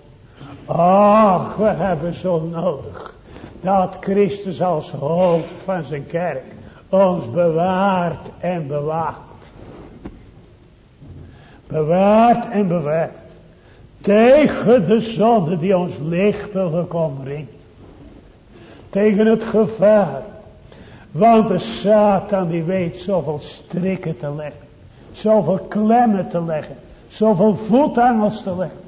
Speaker 2: Ach, we hebben zo nodig. Dat Christus als hoofd van zijn kerk ons bewaart en bewaakt. Bewaart en bewaakt. Tegen de zonde die ons lichtelijk omringt. Tegen het gevaar. Want de Satan die weet zoveel strikken te leggen. Zoveel klemmen te leggen. Zoveel voetangels te leggen.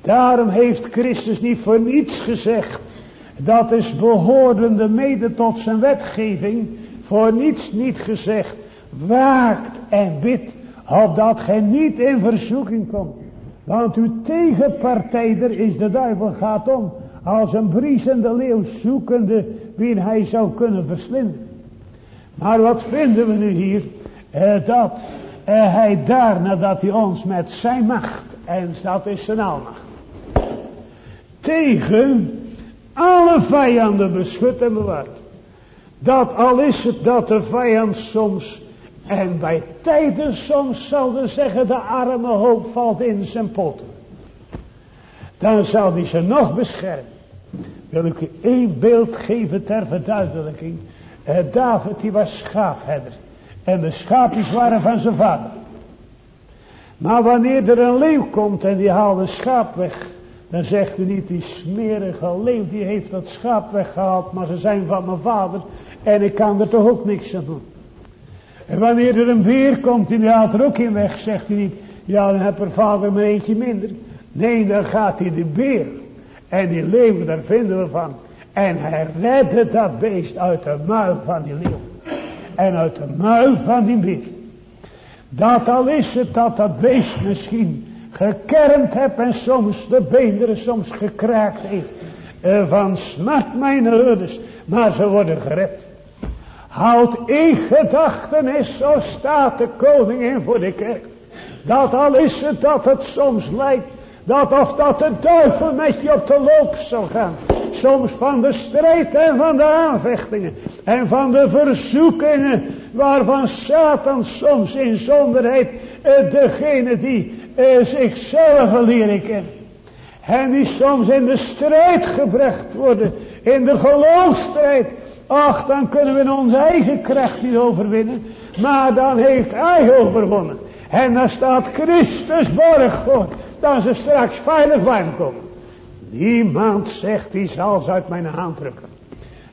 Speaker 2: Daarom heeft Christus niet voor niets gezegd. Dat is behorende mede tot zijn wetgeving. Voor niets niet gezegd. Waakt en bid. Opdat gij niet in verzoeking komt. Want uw tegenpartijder is de duivel gaat om. Als een briesende leeuw zoekende wie hij zou kunnen verslinden. Maar wat vinden we nu hier? Eh, dat eh, hij daar nadat hij ons met zijn macht. En dat is zijn almacht tegen alle vijanden beschut en bewaard. Dat al is het dat de vijand soms en bij tijden soms zouden zeggen de arme hoop valt in zijn potten. Dan zal hij ze nog beschermen. Wil ik u één beeld geven ter verduidelijking. David die was schaapherder. En de schaapjes waren van zijn vader. Maar wanneer er een leeuw komt en die haalt een schaap weg. Dan zegt u niet, die smerige leeuw, die heeft dat schaap weggehaald, maar ze zijn van mijn vader en ik kan er toch ook niks aan doen. En wanneer er een beer komt en die haalt er ook in weg, zegt u niet, Ja, dan heb er vader maar eentje minder. Nee, dan gaat hij de beer. En die leeuw, daar vinden we van. En hij redde dat beest uit de muil van die leeuw. En uit de muil van die beer. Dat al is het dat dat beest misschien gekermd heb en soms de beenderen soms gekraakt heeft. Eh, van smart mijn herders, maar ze worden gered. Houd in gedachtenis, zo staat de koning in voor de kerk. Dat al is het dat het soms lijkt, dat of dat de duivel met je op de loop zal gaan. Soms van de strijd en van de aanvechtingen. En van de verzoekingen waarvan Satan soms in zonderheid uh, degene die uh, zichzelf leren kennen. En die soms in de strijd gebracht worden. In de geloofstrijd. Ach, dan kunnen we in onze eigen kracht niet overwinnen. Maar dan heeft hij overwonnen. En dan staat Christus borg voor. Dat ze straks veilig bij hem komen. Niemand zegt, die zal ze uit mijn hand drukken.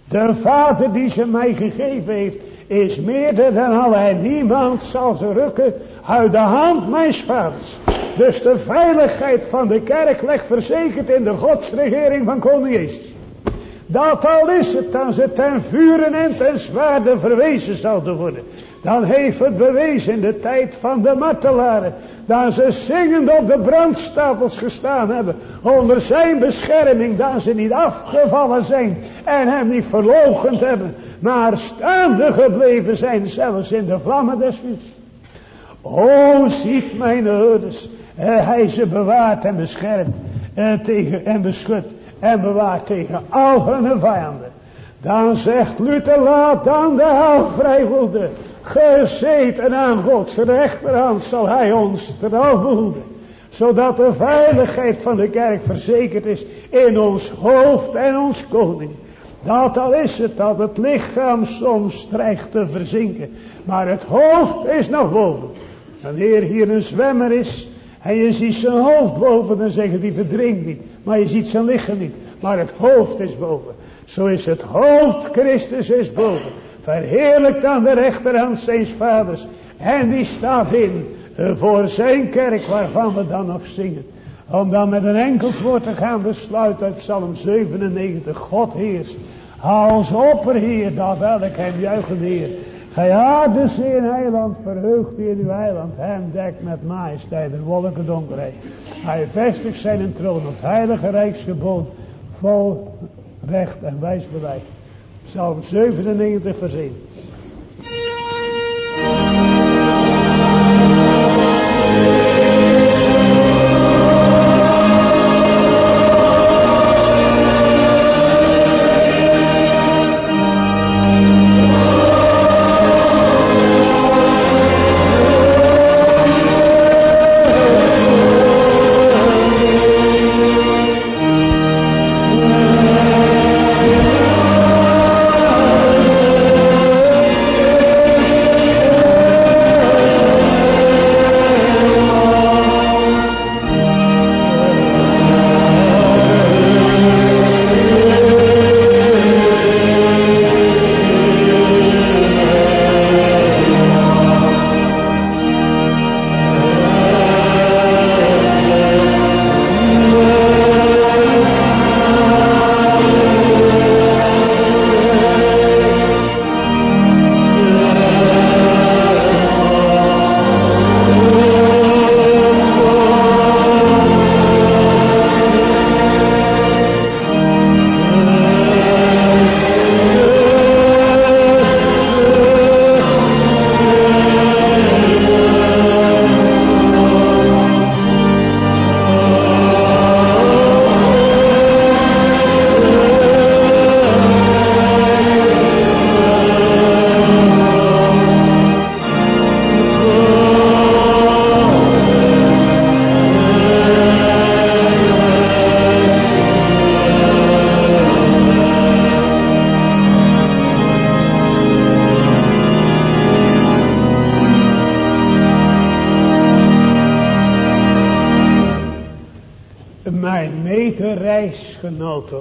Speaker 2: De vader die ze mij gegeven heeft, is meerder dan alle. niemand zal ze rukken uit de hand mijn vaders. Dus de veiligheid van de kerk ligt verzekerd in de godsregering van koning Jezus. Dat al is het dan ze ten vuren en ten zwaarde verwezen zouden worden. Dan heeft het bewezen in de tijd van de martelaren. Dat ze zingend op de brandstapels gestaan hebben. Onder zijn bescherming. Dat ze niet afgevallen zijn. En hem niet verlogend hebben. Maar staande gebleven zijn. Zelfs in de vlammen des vuurs. O ziet mijn herders. Eh, hij ze bewaart en beschermt. Eh, tegen, en beschut. En bewaart tegen al hun vijanden. Dan zegt Luther laat dan de vrij Gezeten aan Gods rechterhand zal hij ons trouw Zodat de veiligheid van de kerk verzekerd is in ons hoofd en ons koning. Dat al is het dat het lichaam soms dreigt te verzinken. Maar het hoofd is nog boven. Wanneer hier een zwemmer is en je ziet zijn hoofd boven, dan zeggen die verdrinkt niet. Maar je ziet zijn lichaam niet. Maar het hoofd is boven. Zo is het hoofd Christus is boven. Verheerlijkt aan de rechterhand zijn vaders. En die staat in eh, voor zijn kerk waarvan we dan nog zingen. Om dan met een enkel woord te gaan besluiten uit Psalm 97. God heerst. Als opperheer, dat welk hem juichen Heer. Gij aarde zee en eiland, verheugt in uw eiland. Hem dekt met majesteit en wolken donkerheid. Hij vestigt zijn troon op het heilige rijksgebod. Vol recht en wijs beleid. Psalm 97 vers 1.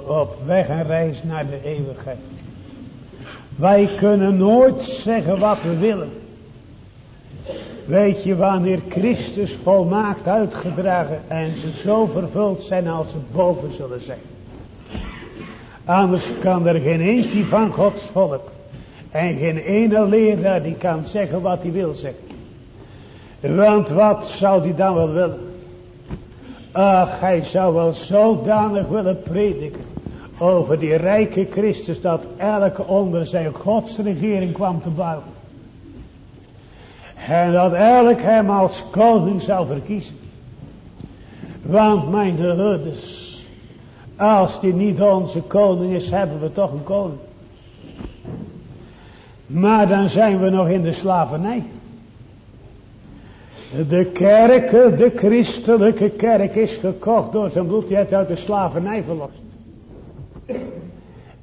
Speaker 2: Op weg en reis naar de eeuwigheid. Wij kunnen nooit zeggen wat we willen. Weet je wanneer Christus volmaakt uitgedragen en ze zo vervuld zijn als ze boven zullen zijn. Anders kan er geen eentje van Gods volk en geen ene leraar die kan zeggen wat hij wil zeggen. Want wat zou die dan wel willen? Ach, hij zou wel zodanig willen prediken over die rijke Christus dat elke onder zijn godsregering kwam te buigen. En dat elk hem als koning zou verkiezen. Want mijn herders, als die niet onze koning is, hebben we toch een koning. Maar dan zijn we nog in de slavernij. De kerk, de christelijke kerk is gekocht door zijn bloed. Die heeft uit de slavernij verlost.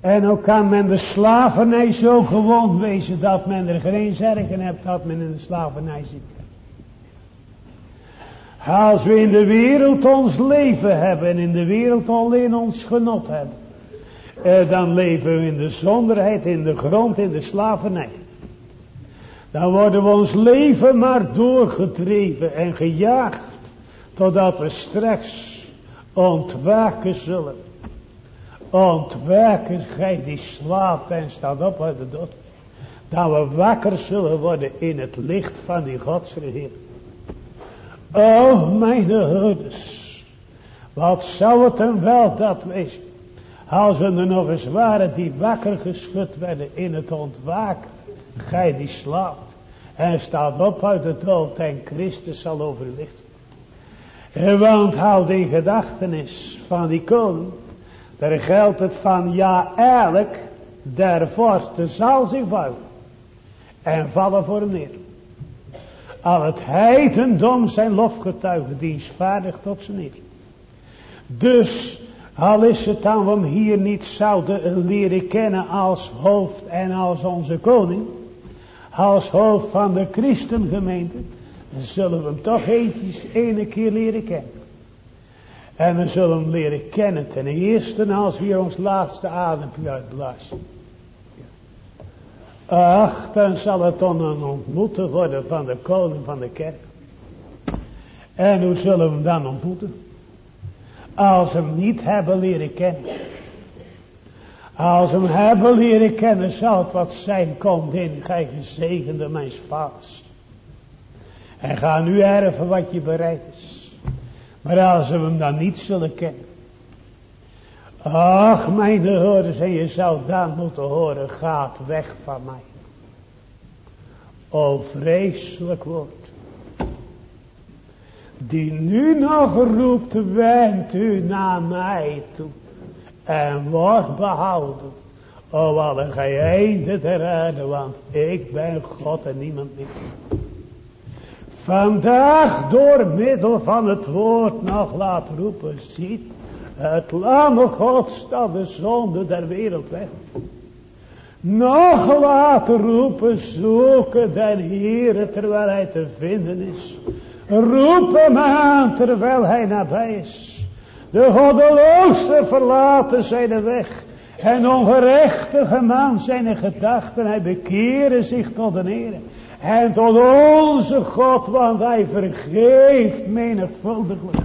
Speaker 2: En ook kan men de slavernij zo gewoon wezen dat men er geen zorgen hebt dat men in de slavernij zit. Als we in de wereld ons leven hebben en in de wereld alleen ons genot hebben. Eh, dan leven we in de zonderheid, in de grond, in de slavernij. Dan worden we ons leven maar doorgedreven en gejaagd. Totdat we straks ontwaken zullen. Ontwaken gij die slaapt en staat op uit de dood. Dat we wakker zullen worden in het licht van die godsregering. O mijn herders. Wat zou het een wel dat wezen. Als we er nog eens waren die wakker geschud werden in het ontwaken. Gij die slaapt. En staat op uit de dood en Christus zal over u lichten. Want houd in gedachtenis van die koning. Daar geldt het van ja elk der vorsten zal zich buigen. En vallen voor hem neer. Al het heidendom zijn lofgetuigen dienstvaardig tot zijn neer. Dus al is het dan we hem hier niet zouden leren kennen als hoofd en als onze koning. Als hoofd van de christengemeente. Zullen we hem toch eentjes ene keer leren kennen. En we zullen hem leren kennen ten eerste als we ons laatste adempje uitblazen. Ach, dan zal het dan een ontmoeten worden van de koning van de kerk. En hoe zullen we hem dan ontmoeten? Als we hem niet hebben leren kennen. Als hem hebben leren kennen, zal wat zijn, komt in, gij gezegende mijn vaders. En ga nu erven wat je bereid is. Maar als we hem dan niet zullen kennen. Ach, mijn hoorders, en je zou dan moeten horen, gaat weg van mij. O vreselijk woord. Die nu nog roept, wend u naar mij toe. En wordt behouden. O alle gij einde der aarde, want ik ben God en niemand meer. Vandaag door middel van het woord nog laat roepen, ziet, het lamme God staat de zonde der wereld weg. Nog laten roepen, zoeken den Heere terwijl hij te vinden is. Roep hem aan terwijl hij nabij is. De goddeloosste verlaten zijn weg. En ongerechtige man zijn gedachten. Hij bekeren zich tot de Heere. En tot onze God, want hij vergeeft menigvuldiglijk.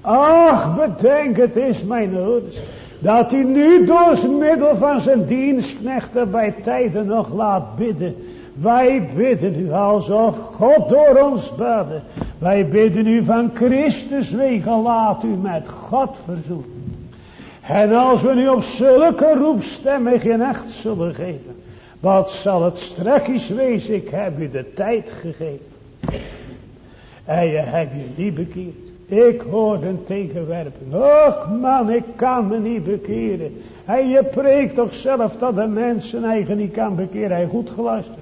Speaker 2: Ach, bedenk het is mijn ouders. Dat hij nu door middel van zijn dienstknechten bij tijden nog laat bidden. Wij bidden u alsof God door ons baden. Wij bidden u van Christus wegen laat u met God verzoeken. En als we nu op zulke roepstemmen geen acht zullen geven. Wat zal het strakjes wezen, ik heb u de tijd gegeven. En je hebt je niet bekeerd. Ik hoor een tegenwerping. Och man, ik kan me niet bekeren. En je preekt toch zelf dat de mensen eigen niet kan bekeren. Hij goed geluisterd.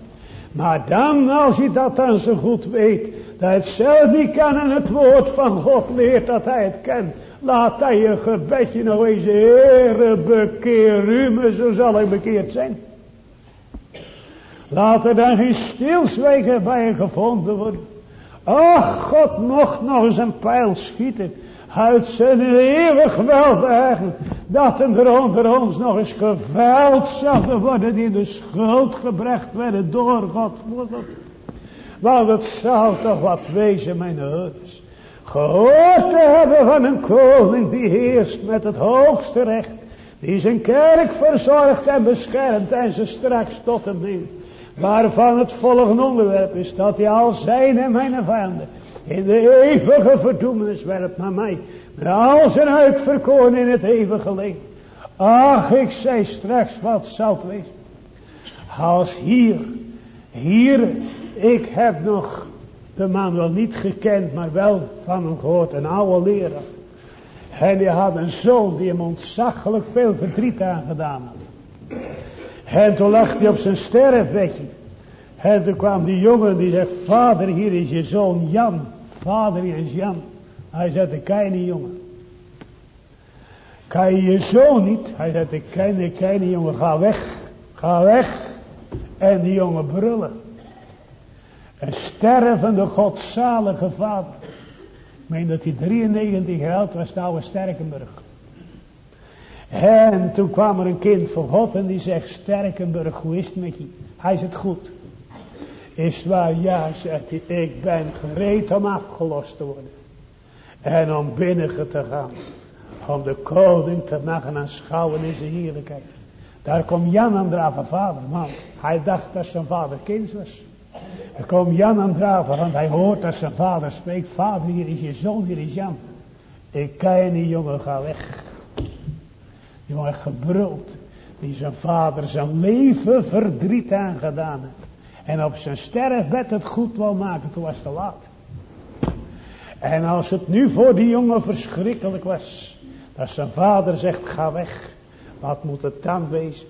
Speaker 2: Maar dan, als je dat dan zo goed weet, dat het zelf niet kan en het woord van God leert dat hij het kent. Laat hij je gebedje nog eens, Heere, bekeer u me, zo zal ik bekeerd zijn. Laat er dan geen stilzwijgen bij gevonden worden. Ach, God mocht nog eens een pijl schieten. Uit zijn eeuwig welbehagen. Dat er onder ons nog eens geveld zouden worden. Die in de schuld gebracht werden door God. Want het zou toch wat wezen, mijn ouders. Gehoord te hebben van een koning die heerst met het hoogste recht. Die zijn kerk verzorgt en beschermt en ze straks tot hem neemt. Waarvan het volgende onderwerp is dat hij al zijn en mijn vijanden in de eeuwige verdoemenis werpt naar mij. Met al zijn uitverkoren in het eeuwige leven. Ach, ik zei straks wat zal het wezen. Als hier, hier, ik heb nog de man wel niet gekend, maar wel van hem gehoord, een oude leraar. En die had een zoon die hem ontzaglijk veel verdriet aangedaan had. En toen lag hij op zijn sterfbedje. En toen kwam die jongen die zegt, vader hier is je zoon Jan. Vader hier is Jan. Hij zegt, ik ken jongen. Kan je je zoon niet? Hij zegt, ik de kleine jongen, ga weg. Ga weg. En die jongen brullen. Een stervende godzalige vader. Ik meen dat hij 93 jaar oud was, de oude Sterkenburg. En toen kwam er een kind van God en die zegt, Sterkenburg, hoe is het met je? Hij zegt, goed. Is waar? Ja, zegt hij, ik ben gereed om afgelost te worden. En om binnen te gaan. Om de koning te mogen aanschouwen in zijn heerlijkheid. Daar komt Jan aan draven, vader, man. Hij dacht dat zijn vader kind was. Er komt Jan aan draven, want hij hoort dat zijn vader spreekt. Vader, hier is je zoon, hier is Jan. Ik kan die jongen, ga weg. Die jongen gebruld. Die zijn vader zijn leven verdriet aangedaan. En op zijn sterfbed het goed wil maken, toen was het te laat. En als het nu voor die jongen verschrikkelijk was. Dat zijn vader zegt, ga weg. Wat moet het dan wezen?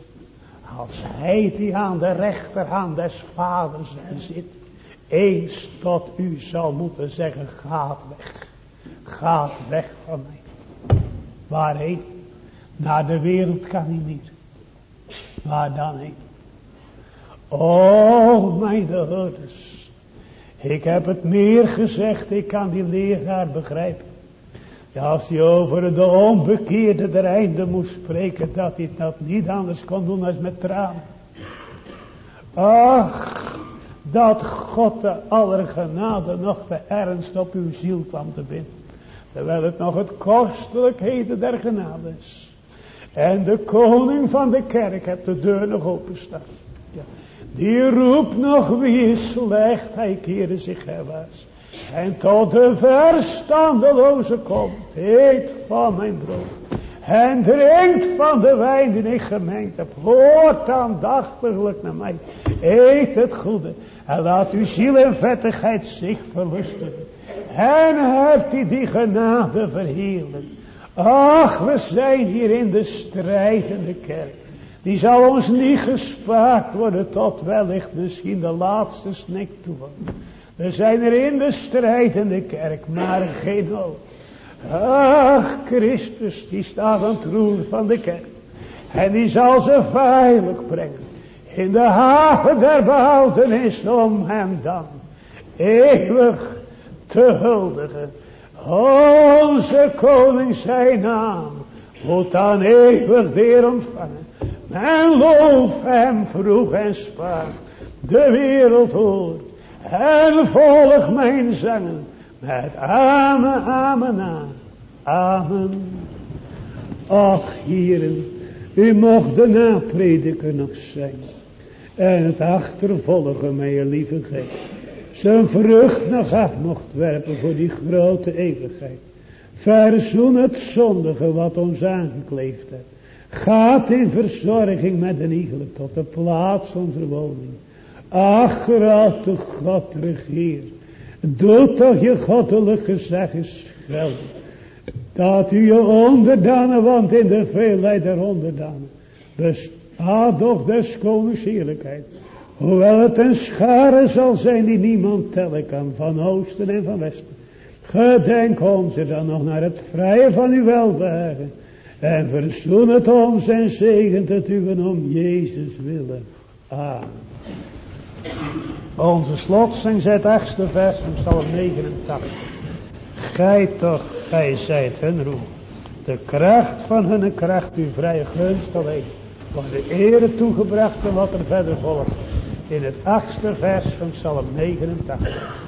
Speaker 2: Als hij die aan de rechterhand des vaders zit. Eens tot u zal moeten zeggen, gaat weg. Gaat weg van mij. Waarheen? Naar de wereld kan hij niet. Waar dan heen? Oh, mijn ouders. Ik heb het meer gezegd, ik kan die leraar begrijpen. Ja, als hij over de onbekeerde der einde moest spreken, dat hij dat niet anders kon doen dan met tranen. Ach, dat God de allergenade nog de ernst op uw ziel kwam te binden. Terwijl het nog het kostelijkheden der genade is. En de koning van de kerk heeft de deur nog openstaan. Ja. Die roept nog wie is slecht, hij keerde zich herwaarts. En tot de verstandeloze komt, eet van mijn brood. En drinkt van de wijn die ik gemengd heb. Hoort aandachtiglijk naar mij. Eet het goede. En laat uw ziel en vettigheid zich verlusten. En hebt u die genade verheerlijk. Ach, we zijn hier in de strijdende kerk. Die zal ons niet gespaard worden tot wellicht misschien de laatste snik toe. We zijn er in de strijd in de kerk, maar geen nood. Ach, Christus, die staat aan het roer van de kerk. En die zal ze veilig brengen. In de haven der behoudenis om hem dan eeuwig te huldigen. Onze koning zijn naam moet dan eeuwig weer ontvangen. En loof hem vroeg en spaar. De wereld hoort. En volg mijn zangen. Met amen, amen, amen. Amen. Ach, hieren. U mocht de naprediker nog zijn. En het achtervolgen je lieve geest. Zijn vrucht nog af mocht werpen voor die grote eeuwigheid. Verzoen het zondige wat ons aangekleefd heeft. Gaat in verzorging met een iegelijk tot de plaats onze woning. Ach, grote God regeer. Doe toch je goddelijk gezag eens gelden. Dat u je onderdanen, want in de veelheid der onderdanen. Bestaat toch des konings. Hoewel het een schare zal zijn die niemand tellen kan. Van oosten en van westen. Gedenk ons dan nog naar het vrije van uw welbehagen. En verzoen het ons en zegent het u om Jezus willen. Amen. Onze slotzing zet achtste vers van Psalm 89. Gij toch, gij zijt hun roem. De kracht van hun kracht, uw vrije gunst alleen. Van de ere toegebracht en wat er verder volgt. in het achtste vers van Psalm 89.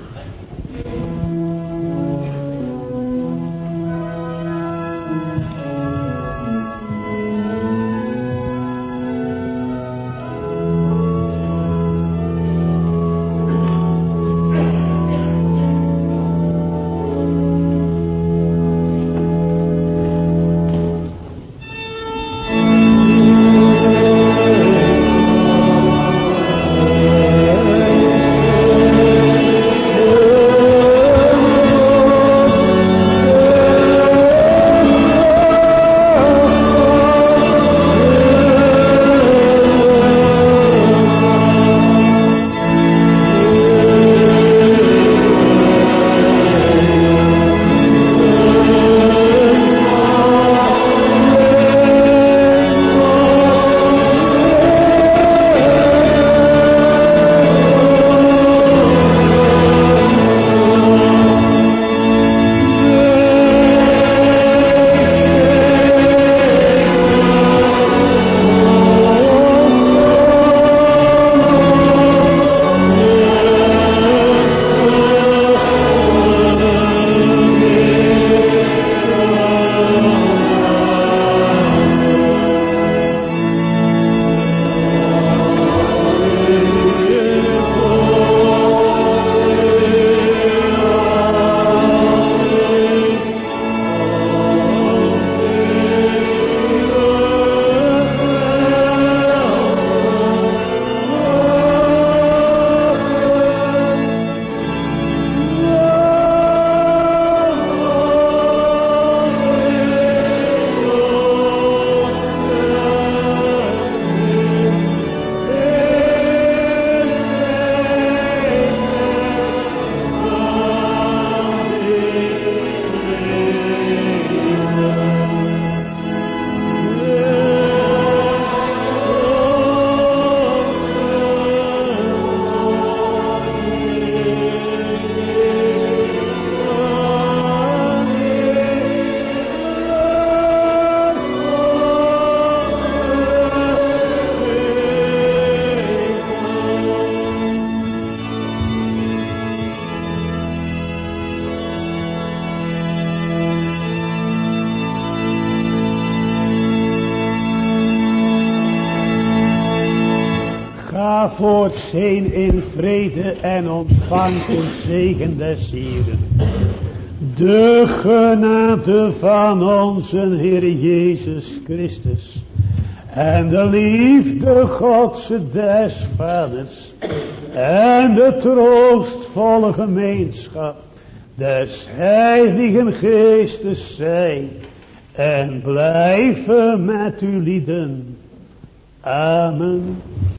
Speaker 2: Des Heren. De genade van onze Heer Jezus Christus en de liefde Gods des Vaders en de troostvolle gemeenschap des Heiligen Geestes zij en blijven met uw lieden.